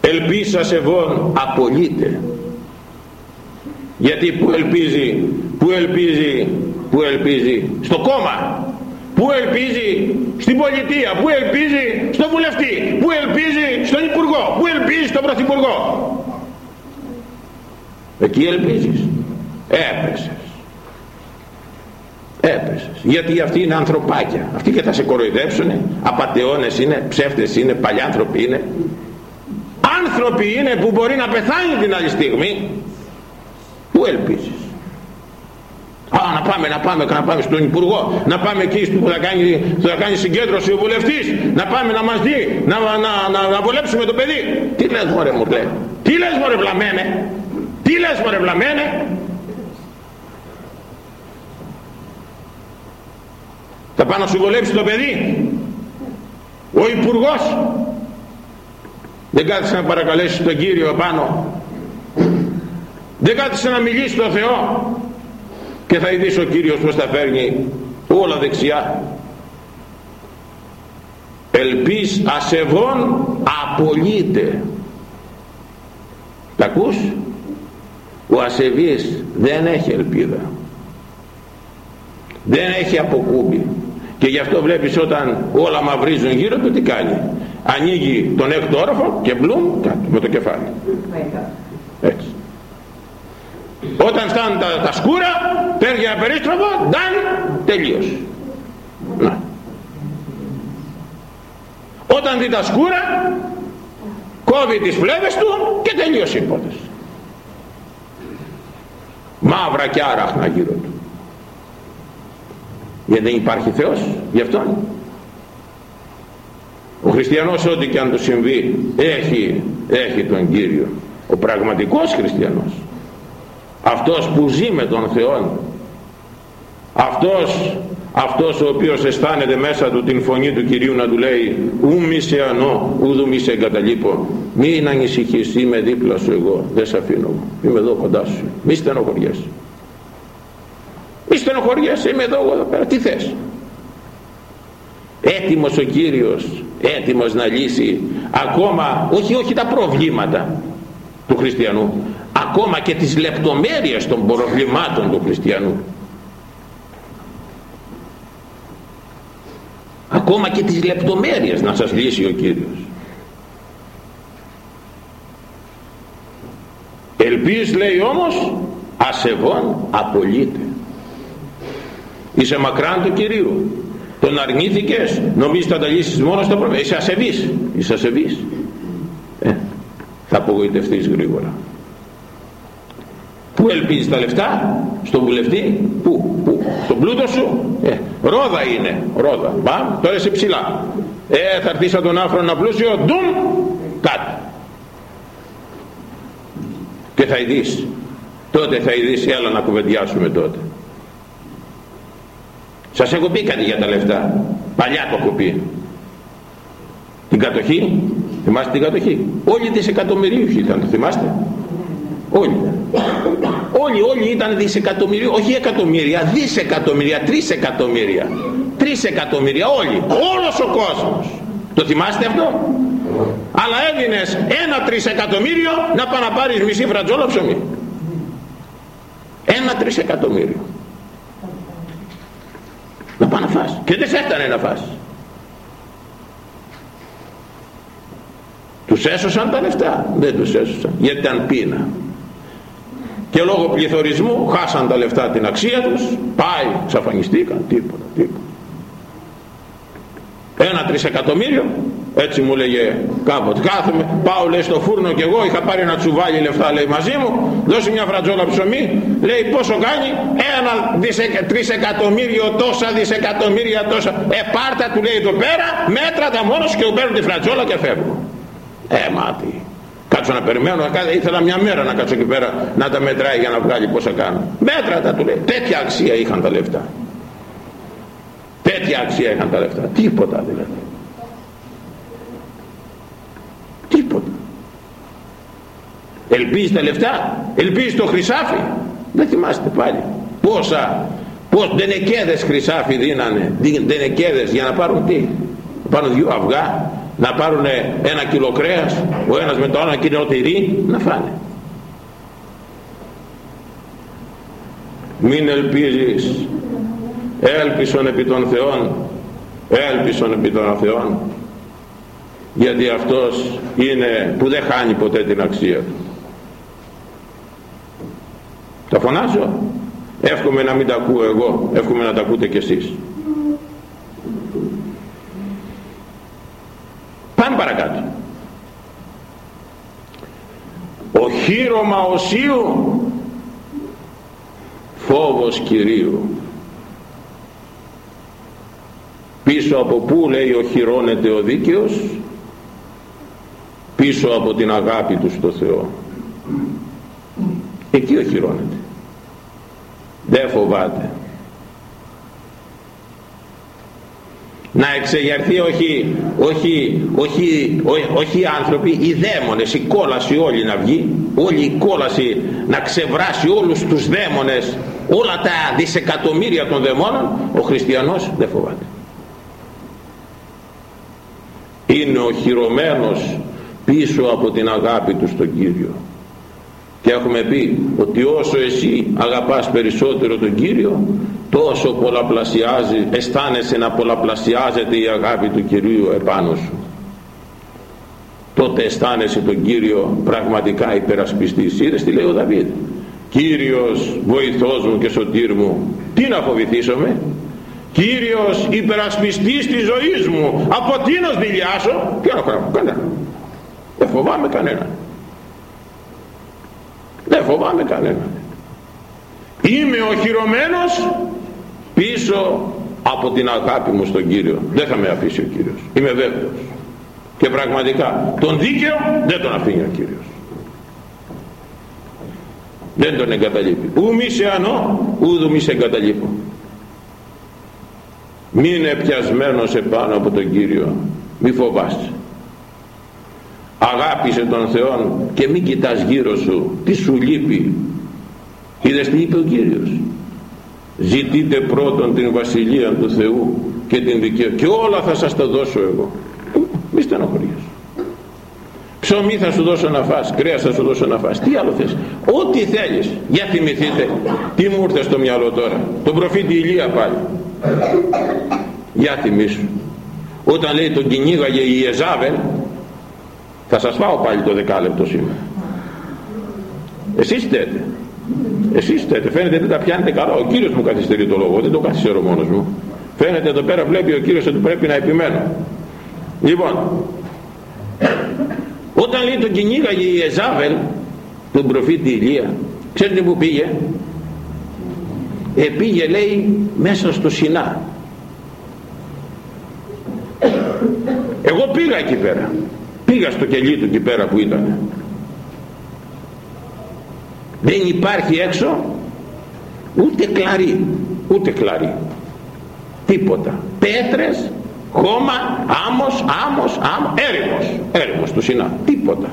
Ελπίσα σεβών απολύται γιατί που ελπίζει που ελπίζει που ελπίζει. Στο κόμμα που ελπίζει στην πολιτεία που ελπίζει στο βουλευτή που ελπίζει στον υπουργό που ελπίζει στον πρωθυπουργό. Εκεί ελπίζεις. Έπεσες. Έπεσες. Γιατί αυτοί είναι ανθρωπάκια. Αυτοί και θα σε κοροϊδέψουν απατεώνες είναι, ψεύτες είναι, παλιάνθρωποι είναι. Άνθρωποι είναι που μπορεί να πεθάνει την άλλη στιγμή. Που ελπίζεις Α, να πάμε, να πάμε, να πάμε στον Υπουργό, να πάμε εκεί που θα κάνει, που θα κάνει συγκέντρωση ο βουλευτής, να πάμε να μας δει, να, να, να, να βολέψουμε το παιδί. Τι λες μωρέ μου λέει, τι λες μωρέ βλαμένε, τι λες μωρέ βλαμένε. Θα πάει να σου βολέψει το παιδί. Ο Υπουργός δεν κάθισε να παρακαλέσει τον Κύριο πάνω. Δεν κάθισε να μιλήσει στον Θεό και θα ειδήσει ο Κύριος πως θα φέρνει όλα δεξιά. Ελπίς ασεβών απολύται τα ακούς; Ο ασεβής δεν έχει ελπίδα. Δεν έχει αποκούμπη. Και γι' αυτό βλέπεις όταν όλα μαυρίζουν γύρω του τι κάνει; Ανοίγει τον έκτο όροφο και μπλουμ κάτω με το κεφάλι. Έτσι όταν φτάνουν τα, τα σκούρα παίρνει ένα περίστροφο ντάν τελείωσε να. όταν δει τα σκούρα κόβει τις φλέβες του και τελείωσε η υπόθεση. Μαύρα και άραχνα γύρω του. Γιατί δεν υπάρχει Θεός γι' αυτόν. Ο χριστιανός ό,τι και αν του συμβεί έχει, έχει τον Κύριο. Ο πραγματικός χριστιανός αυτός που ζει με τον Θεό αυτός αυτός ο οποίος αισθάνεται μέσα του την φωνή του Κυρίου να του λέει ου μη σε ανώ ουδου μη σε εγκαταλείπω. Μην ανησυχείς είμαι δίπλα σου εγώ δεν σε αφήνω. Είμαι εδώ κοντά σου. Μη στενοχωριέσαι μη στενοχωριέσαι είμαι εδώ, εδώ πέρα. Τι θες; Έτοιμος ο Κύριος έτοιμος να λύσει ακόμα όχι όχι τα προβλήματα του χριστιανού ακόμα και τις λεπτομέρειες των προβλημάτων του χριστιανού. Ακόμα και τις λεπτομέρειες να σας λύσει ο Κύριος. Ελπίς λέει όμως ασεβών απολύται είσαι μακράν του Κυρίου. Τον αρνήθηκες νομίζεις θα τα λύσεις μόνος στο πρόβλημα. Είσαι ασεβής. Είσαι ασεβής. Ε, θα απογοητευτείς γρήγορα Πού ελπίζεις τα λεφτά, στον βουλευτή, πού, πού, στον πλούτο σου, ε, ρόδα είναι, ρόδα, μπαμ, τώρα είσαι ψηλά. Ε, θα έρθεις από τον άφρονα πλούσιο, ντουμ, κάτω. Και θα ειδείς, τότε θα ειδείς, έλα να κουβεντιάσουμε τότε. Σας έχω πει κάτι για τα λεφτά, παλιά το έχω πει. Την κατοχή, θυμάστε την κατοχή, όλοι τις εκατομμυρίους ήταν, το θυμάστε; Όλοι. Όλοι, όλοι ήταν δισεκατομμυρία, όχι εκατομμύρια, δισεκατομμύρια, τρεις εκατομμύρια. Τρεις εκατομμύρια, όλοι. Όλος ο κόσμος. Το θυμάστε αυτό; Αλλά έδινες ένα τρισεκατομμύριο να πάει να πάρεις μισή φρατζόλα ψωμί. Ένα τρισεκατομμύριο. Να πάει να φας. Και δεν σε έφτανε να φας. Τους έσωσαν τα λεφτά. Δεν τους έσωσαν. Γιατί ήταν πείνα και λόγω πληθωρισμού χάσαν τα λεφτά την αξία τους. Πάει, ξαφανιστήκαν, τίποτα, τίποτα. Ένα τρισεκατομμύριο έτσι μου λέγε κάποτε. Κάθομαι πάω λέει στο φούρνο και εγώ είχα πάρει ένα τσουβάλι λεφτά λέει μαζί μου δώσει μια φρατζόλα ψωμί λέει πόσο κάνει; Ένα δισεκ, τρισεκατομμύριο τόσα δισεκατομμύρια τόσα. Ε πάρτα του λέει εδώ πέρα μέτρα τα μόνος και παίρνω τη φρατζόλα και φεύγω. Ε μάτι κάτσω να περιμένω ήθελα μια μέρα να κάτσω εκεί πέρα να τα μετράει για να βγάλει πόσα κάνω. Μέτρα τα του λέει. Τέτοια αξία είχαν τα λεφτά. Τέτοια αξία είχαν τα λεφτά. Τίποτα δηλαδή. Τίποτα. Ελπίζεις τα λεφτά; Ελπίζεις το χρυσάφι; Δεν θυμάστε πάλι. Πόσα πως δενεκέδες χρυσάφι δίνανε δενεκέδες για να πάρουν τι; Να πάρουν δυο αυγά να πάρουν ένα κιλό κρέας ο ένας με το άλλο ένα κιλό τυρί να φάνε. Μην ελπίζεις. Έλπισον επί των Θεών. Έλπισον επί των Θεών. Γιατί αυτός είναι που δεν χάνει ποτέ την αξία του. Τα φωνάζω. Εύχομαι να μην τα ακούω εγώ. Εύχομαι να τα ακούτε κι εσείς πάμε παρακάτω. Ο χείρωμα οσίου φόβος Κυρίου. Πίσω από πού λέει οχυρώνεται ο δίκαιος πίσω από την αγάπη του στο Θεό. Εκεί οχυρώνεται. Δεν φοβάται να εξεγερθεί όχι, όχι, όχι, όχι, οι άνθρωποι, οι δαίμονες, η κόλαση όλη να βγει, όλη η κόλαση να ξεβράσει όλους τους δαίμονες, όλα τα δισεκατομμύρια των δαιμόνων, ο χριστιανός δεν φοβάται. Είναι οχυρωμένος πίσω από την αγάπη του στον Κύριο. Και έχουμε πει ότι όσο εσύ αγαπάς περισσότερο τον Κύριο, τόσο πολλαπλασιάζει, αισθάνεσαι να πολλαπλασιάζεται η αγάπη του Κυρίου επάνω σου. Τότε αισθάνεσαι τον Κύριο πραγματικά υπερασπιστής. Είδες τι λέει ο Δαβίδ; Κύριος βοηθός μου και σωτήρ μου, τι να φοβηθήσομαι; Κύριος υπερασπιστής της ζωής μου, από τι να σδηλιάσω. Ποιο να κάνω, κανένα. Δεν φοβάμαι κανένα. Δεν φοβάμαι κανένα. Είμαι οχυρωμένος πίσω από την αγάπη μου στον Κύριο. Δεν θα με αφήσει ο Κύριος. Είμαι βέβαιος. Και πραγματικά τον δίκαιο δεν τον αφήνει ο Κύριος. Δεν τον εγκαταλείπει. Ου μη σε ανώ ουδου μη σε εγκαταλείπω. Μην είναι πιασμένος επάνω από τον Κύριο. Μη φοβάσαι. Αγάπησε τον Θεό και μην κοιτάς γύρω σου τι σου λείπει. Είδες τι είπε ο Κύριος ζητείτε πρώτον την βασιλεία του Θεού και την δικαίωση. Και όλα θα σας τα δώσω εγώ. Μη στενοχωρείς ψωμί θα σου δώσω να φας κρέας θα σου δώσω να φας. Τι άλλο θες; Ό,τι θέλεις. Για θυμηθείτε. Τι μου ήρθε στο μυαλό τώρα; Τον προφήτη Ηλία πάλι. Για θυμίσου. Όταν λέει τον κυνήγαγε η Εζάβελ θα σας φάω πάλι το δεκάλεπτο σήμερα. Εσείς θέτε εσείς θέτε, φαίνεται δεν τα πιάνετε καλά. Ο Κύριος μου καθυστερεί το λόγο, δεν το καθυστερώ μόνος μου. Φαίνεται εδώ πέρα βλέπει ο Κύριος ότι πρέπει να επιμένω. Λοιπόν, όταν λέει τον κυνήγαγε η Εζάβελ, τον προφήτη Ηλία, ξέρετε που πήγε; Επήγε λέει μέσα στο Σινά. Εγώ πήγα εκεί πέρα. Πήγα στο κελί του εκεί πέρα που ήταν δεν υπάρχει έξω ούτε κλαρί ούτε κλαρί. Τίποτα. Πέτρες χώμα άμμος άμμος άμμος έρημος. Έρημος του Σινά. Τίποτα.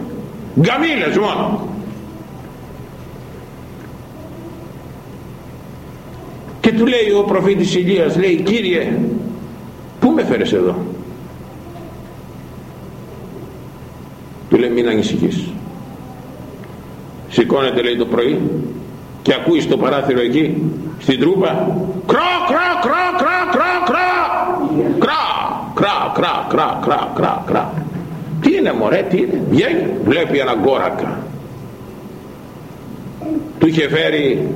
Γκαμίλες μόνο. Και του λέει ο προφήτης Ηλίας λέει Κύριε πού με φέρες εδώ; Του λέει μην ανησυχείς σηκώνεται λέει το πρωί και ακούει στο παράθυρο εκεί στην τρούπα κρά κρά κρά κρά κρά κρά κρά κρά κρά κρά κρά κρά τι είναι μωρέ τι είναι βγαίνει βλέπει ένα γκόρακα. Του είχε φέρει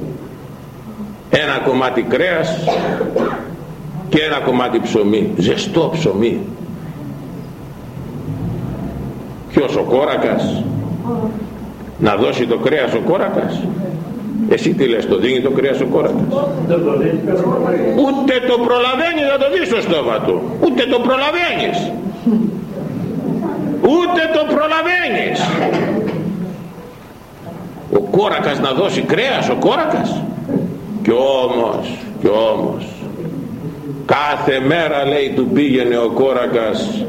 ένα κομμάτι κρέας και ένα κομμάτι ψωμί ζεστό ψωμί. Ποιος ο κόρακας; Να δώσει το κρέας ο κόρακας εσύ τι λες το δίνει το κρέας ο κόρακας ούτε το προλαβαίνεις να το δεις στο στόμα του. Ούτε το προλαβαίνεις. Ούτε το προλαβαίνεις. Ο κόρακας να δώσει κρέας ο κόρακας κι όμως κι όμως κάθε μέρα λέει του πήγαινε ο κόρακας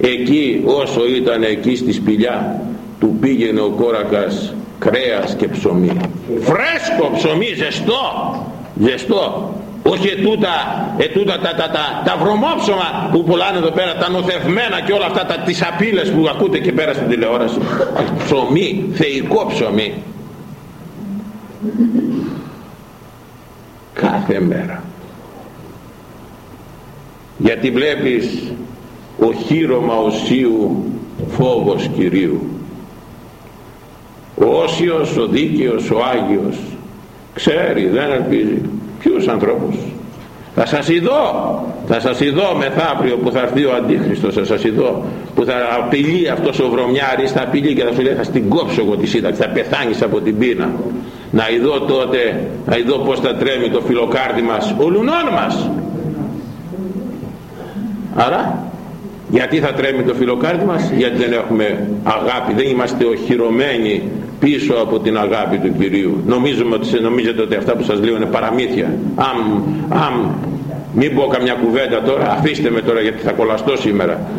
εκεί όσο ήταν εκεί στη σπηλιά του πήγαινε ο κόρακας κρέας και ψωμί. Φρέσκο ψωμί ζεστό ζεστό. Όχι ετούτα, ετούτα τα, τα, τα, τα βρωμόψωμα που πουλάνε εδώ πέρα τα νοθευμένα και όλα αυτά τα, τις απειλές που ακούτε και πέρα στην τηλεόραση. Ψωμί, θεϊκό ψωμί. Κάθε μέρα. Γιατί βλέπεις ο χείρωμα οσίου φόβος Κυρίου ο Όσιος, ο Δίκαιος, ο Άγιος ξέρει δεν ελπίζει. Ποιους ανθρώπους; Θα σας ειδώ θα σας ειδώ μεθαύριο που θα έρθει ο Αντίχριστος θα σας ειδώ που θα απειλεί αυτός ο βρωμιάρης θα απειλεί και θα σου λέει θα στην κόψω εγώ τη σύνταξη θα πεθάνεις από την πείνα να ειδώ τότε να ειδώ πως θα τρέμει το φιλοκάρδι μας ο λουνών μας. Άρα γιατί θα τρέμει το φιλοκάρδι μας; Γιατί δεν έχουμε αγάπη δεν είμαστε οχυρωμένοι πίσω από την αγάπη του Κυρίου. Νομίζουμε ότι, νομίζετε ότι αυτά που σας λέω είναι παραμύθια. Αμ, αμ, μην πω καμιά κουβέντα τώρα. Αφήστε με τώρα γιατί θα κολλαστώ σήμερα.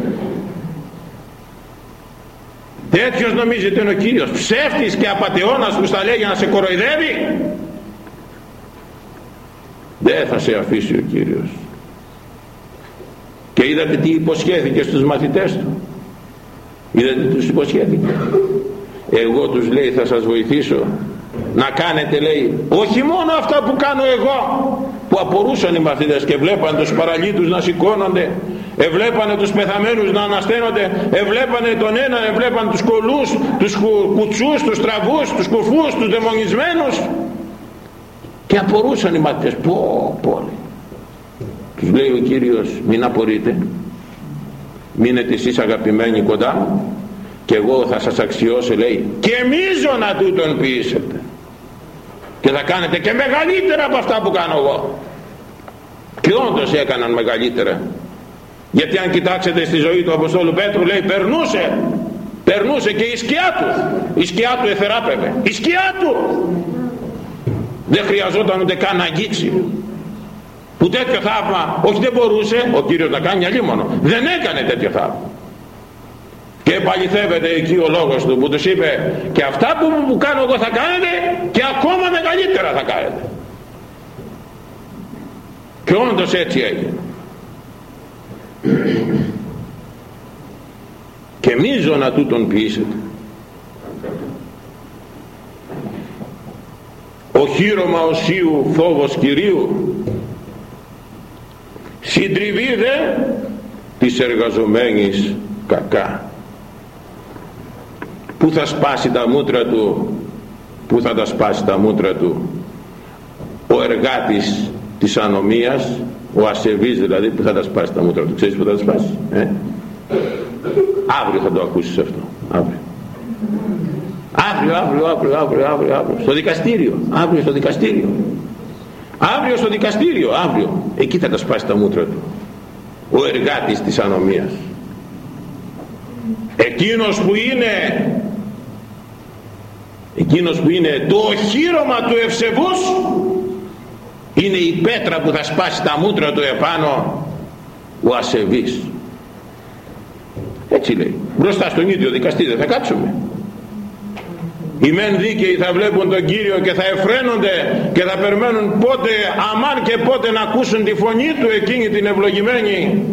Τέτοιος νομίζετε είναι ο Κύριος. Ψεύτης και απατεώνας που στα λέει για να σε κοροϊδεύει. Δεν θα σε αφήσει ο Κύριος. Και είδατε τι υποσχέθηκε στους μαθητές του. Είδατε τι τους υποσχέθηκε εγώ τους λέει θα σας βοηθήσω να κάνετε λέει όχι μόνο αυτά που κάνω εγώ που απορούσαν οι μαθητές και βλέπαν τους παραλίτους να σηκώνονται εβλέπανε τους πεθαμένους να ανασταίνονται εβλέπανε τον ένα, εβλέπαν τους κολούς τους κουτσούς, τους τραβούς τους κουφούς, τους δαιμονισμένους και απορούσαν οι μαθητές πω πω τους λέει ο Κύριος μην απορείτε. Μείνετε εσείς αγαπημένοι κοντά μου και εγώ θα σας αξιώσω λέει και μίζωνα τούτον ποιήσετε και θα κάνετε και μεγαλύτερα από αυτά που κάνω εγώ. Και όντως έκαναν μεγαλύτερα. Γιατί αν κοιτάξετε στη ζωή του Αποστόλου Πέτρου λέει περνούσε. Περνούσε και η σκιά του. Η σκιά του εθεράπευε. Η σκιά του. Δεν χρειαζόταν ούτε καν να αγγίξει. Που τέτοιο θαύμα όχι δεν μπορούσε ο Κύριος να κάνει αλίμονο δεν έκανε τέτοιο θαύμα και επαληθεύεται εκεί ο λόγος του που τους είπε και αυτά που μου κάνω εγώ θα κάνετε και ακόμα μεγαλύτερα θα κάνετε και όντως έτσι έγινε. Και μίζωνα τούτον ποιήσετε. Ο χείρωμα οσίου φόβος Κυρίου συντριβεί δε της εργαζομένης κακά που θα σπάσει τα μούτρα του που θα τα σπάσει τα μούτρα του. Ο εργάτης της ανομίας ο ασεβής δηλαδή που θα τα σπάσει τα μούτρα του. Ξέρεις που θα τα σπάσει ε; αύριο θα το ακούσεις αυτό αύριο. Αύριο αύριο αύριο αύριο αύριο, αύριο. στο δικαστήριο αύριο στο δικαστήριο. Αύριο στο δικαστήριο αύριο. Εκεί θα τα σπάσει τα μούτρα του. Ο εργάτης της ανομίας. Εκείνος που είναι εκείνος που είναι το οχύρωμα του ευσεβούς είναι η πέτρα που θα σπάσει τα μούτρα του επάνω ο ασεβής. Έτσι λέει μπροστά στον ίδιο δικαστή δεν θα κάτσουμε οι μεν δίκαιοι θα βλέπουν τον Κύριο και θα εφραίνονται και θα περιμένουν πότε αμάν και πότε να ακούσουν τη φωνή του εκείνη την ευλογημένη.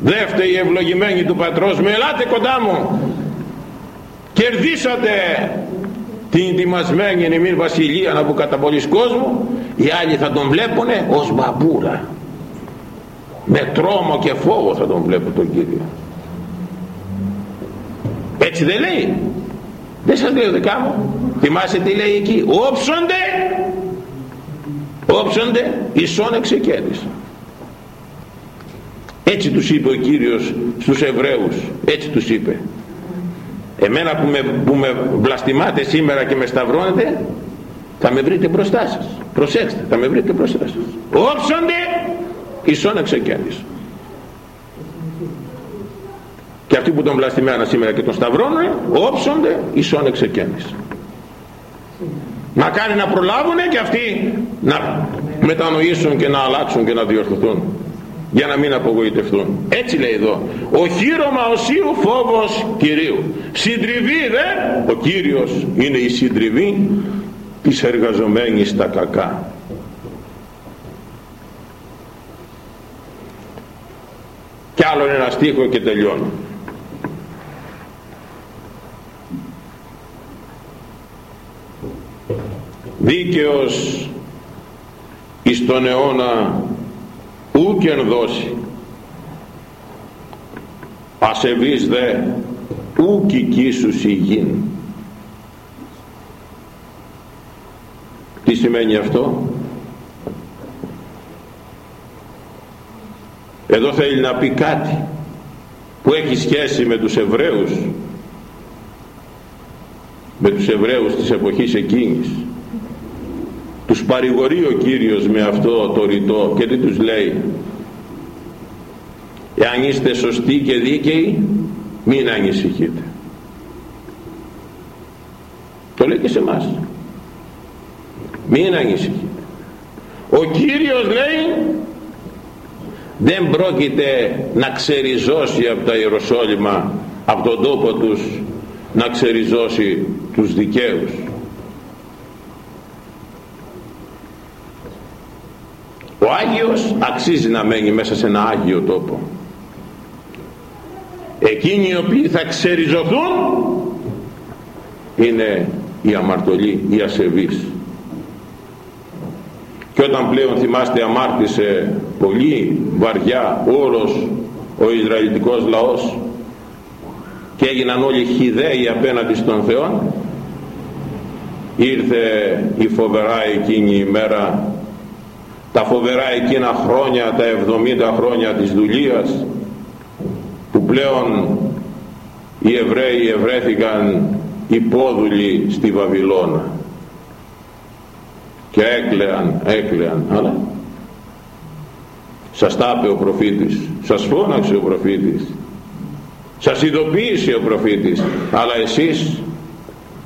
Δεύτε η ευλογημένη του πατρός με ελάτε κοντά μου. Κερδίσατε την ετοιμασμένη νημήν βασιλεία να καταπολείς κόσμους οι άλλοι θα τον βλέπουνε ως μπαμπούρα. Με τρόμο και φόβο θα τον βλέπουν τον Κύριο. Έτσι δεν λέει. Δεν σας λέω δικά μου. Θυμάσαι τι λέει εκεί. Όψονται όψονται ισόν εξεκέντησαν έτσι τους είπε ο Κύριος στους Εβραίους. Έτσι τους είπε εμένα που με, που με βλαστημάτε σήμερα και με σταυρώνετε θα με βρείτε μπροστά σας. Προσέξτε θα με βρείτε μπροστά σας. Όψονται ισόν εξεκέντησαν και αυτοί που τον βλαστημένα σήμερα και τον σταυρώνουν όψονται ισόν εξεκέντησαν να κάνει να προλάβουν και αυτοί να μετανοήσουν και να αλλάξουν και να διορθωθούν για να μην απογοητευτούν. Έτσι λέει εδώ. Ο χείρωμα οσίου φόβος Κυρίου συντριβή δε ο Κύριος είναι η συντριβή της εργαζομένης στα κακά κι άλλο ένα στίχο και τελειώνω. Δίκαιος εις τον αιώνα ούκεν δώσει ασεβής δε ούκ οικίσους η γην. Της σημαίνει αυτό; Εδώ θέλει να πει κάτι που έχει σχέση με τους Εβραίους με τους Εβραίους της εποχής εκείνης τους παρηγορεί ο Κύριος με αυτό το ρητό και τι τους λέει. Εάν είστε σωστοί και δίκαιοι μην ανησυχείτε το λέει και σε εμάς. Μην ανησυχείτε. Ο Κύριος λέει δεν πρόκειται να ξεριζώσει από τα Ιεροσόλυμα από τον τόπο τους να ξεριζώσει τους δικαίους Άγιος αξίζει να μένει μέσα σε ένα Άγιο τόπο. Εκείνοι οι οποίοι θα ξεριζωθούν είναι οι αμαρτωλοί, οι ασεβείς. Και όταν πλέον θυμάστε αμάρτησε πολύ βαριά όλος ο Ισραηλιτικός λαός και έγιναν όλοι χιδαίοι απέναντι στον Θεό ήρθε η φοβερά εκείνη η μέρα τα φοβερά εκείνα χρόνια τα 70 χρόνια της δουλείας που πλέον οι Εβραίοι ευρέθηκαν υπόδουλοι στη Βαβυλώνα και έκλαιαν, έκλαιαν αλλά σας τα είπε ο προφήτης σας φώναξε ο προφήτης σας ειδοποίησε ο προφήτης αλλά εσείς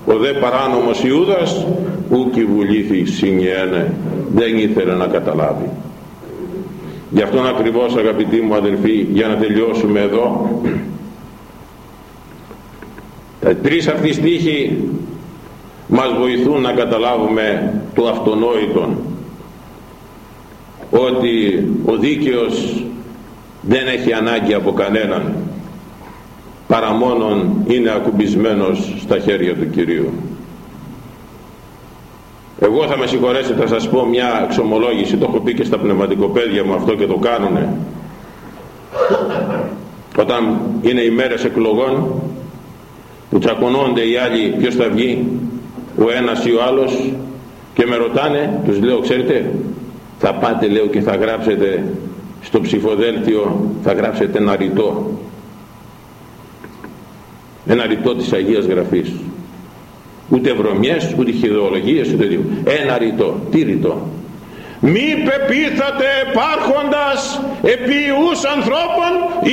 ο δε παράνομος Ιούδας ούκη βουλήθη συνιένε δεν ήθελε να καταλάβει. Γι' αυτόν ακριβώς αγαπητοί μου αδελφοί για να τελειώσουμε εδώ τα τρεις αυτοί στίχοι μας βοηθούν να καταλάβουμε το αυτονόητο ότι ο δίκαιος δεν έχει ανάγκη από κανέναν παρά μόνον είναι ακουμπισμένος στα χέρια του Κυρίου εγώ θα με συγχωρέσετε θα σας πω μια εξομολόγηση. Το έχω πει και στα πνευματικοπαίδια μου αυτό και το κάνουνε. Όταν είναι οι μέρες εκλογών που τσακωνώνται οι άλλοι ποιος θα βγει ο ένας ή ο άλλος και με ρωτάνε τους λέω ξέρετε θα πάτε λέω και θα γράψετε στο ψηφοδέλτιο θα γράψετε ένα ρητό. Ένα ρητό της Αγίας Γραφής ούτε βρωμιές ούτε χειδολογίες ούτε τίποτα. Ένα ρητό. Τι ρητό; Μη πεπίθατε υπάρχοντας επί ιούς ανθρώπων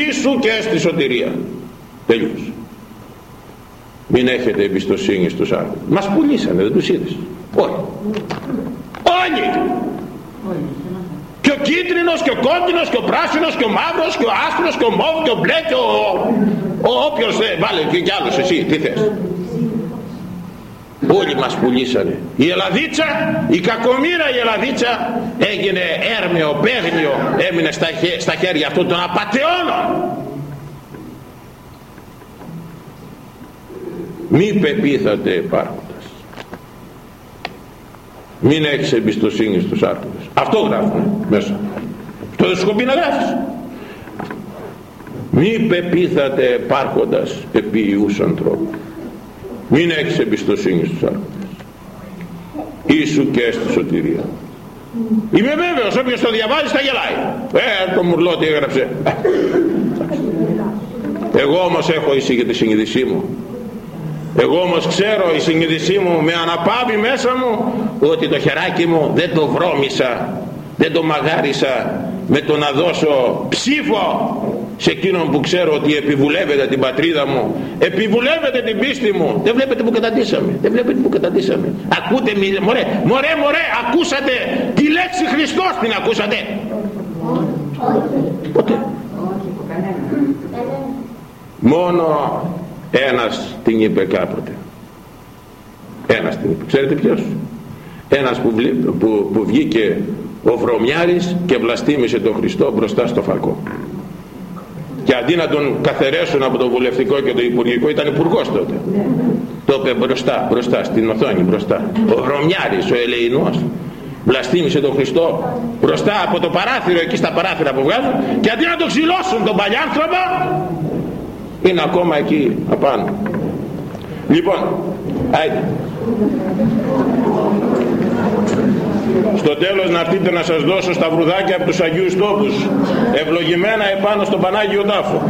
ίσου και στη σωτηρία. Τελείωσε μην έχετε εμπιστοσύνη στους άλλους μας πουλήσανε δεν τους είδες. Όλοι. Όλοι. Και ο κίτρινος και ο κόκκινος και ο πράσινος και ο μαύρος και ο άσπρος και ο μόβ και ο μπλε και ο, ο όποιος δεν βάλε και κι άλλος εσύ τι θες όλοι μας πουλήσανε. Η Ελλαδίτσα η κακομήρα η Ελλαδίτσα έγινε έρμεο παίγνιο έμεινε στα, στα χέρια αυτών των απαταιώνων. Μη πεπίθατε υπάρχοντας. Μην έχεις εμπιστοσύνη στους άρχοντες. Αυτό γράφουν μέσα. Το δεν σκοπεί να γράφεις. Μη πεπίθατε υπάρχοντας επί ιούς ανθρώπου μην έχεις εμπιστοσύνη στους άρχοντες. Ίσου και στη σωτηρία. Είμαι βέβαιος όποιος το διαβάζει θα γελάει. Ε το μουρλό τι έγραψε. Εγώ όμως έχω ήσυχη τη συνειδησή μου. Εγώ όμως ξέρω η συνείδησή μου με αναπάβει μέσα μου ότι το χεράκι μου δεν το βρώμισα δεν το μαγάρισα με το να δώσω ψήφο σε εκείνον που ξέρω ότι επιβουλεύεται την πατρίδα μου επιβουλεύεται την πίστη μου. Δεν βλέπετε που καταντήσαμε δεν βλέπετε που καταντήσαμε. Ακούτε μωρέ μωρέ μωρέ ακούσατε. Τη λέξη Χριστός την ακούσατε. Ποτέ μόνο ένας την είπε κάποτε. Ένας την είπε. Ξέρετε ποιος; Ένας που, που, που βγήκε ο Βρωμιάρης και βλαστήμησε τον Χριστό μπροστά στο φακό και αντί να τον καθαρέσουν από το βουλευτικό και το υπουργικό ήταν υπουργός τότε. Το είπε μπροστά, μπροστά στην οθόνη μπροστά. Ο Βρωμιάρης ο Ελεηνός βλαστήμησε τον Χριστό μπροστά από το παράθυρο εκεί στα παράθυρα που βγάζουν και αντί να τον ξυλώσουν τον παλιάνθρωπο είναι ακόμα εκεί απάνω. Λοιπόν άιντε στο τέλος να έρθετε να σας δώσω στα βρουδάκια από τους Αγίους Τόπους ευλογημένα επάνω στον Πανάγιο Τάφο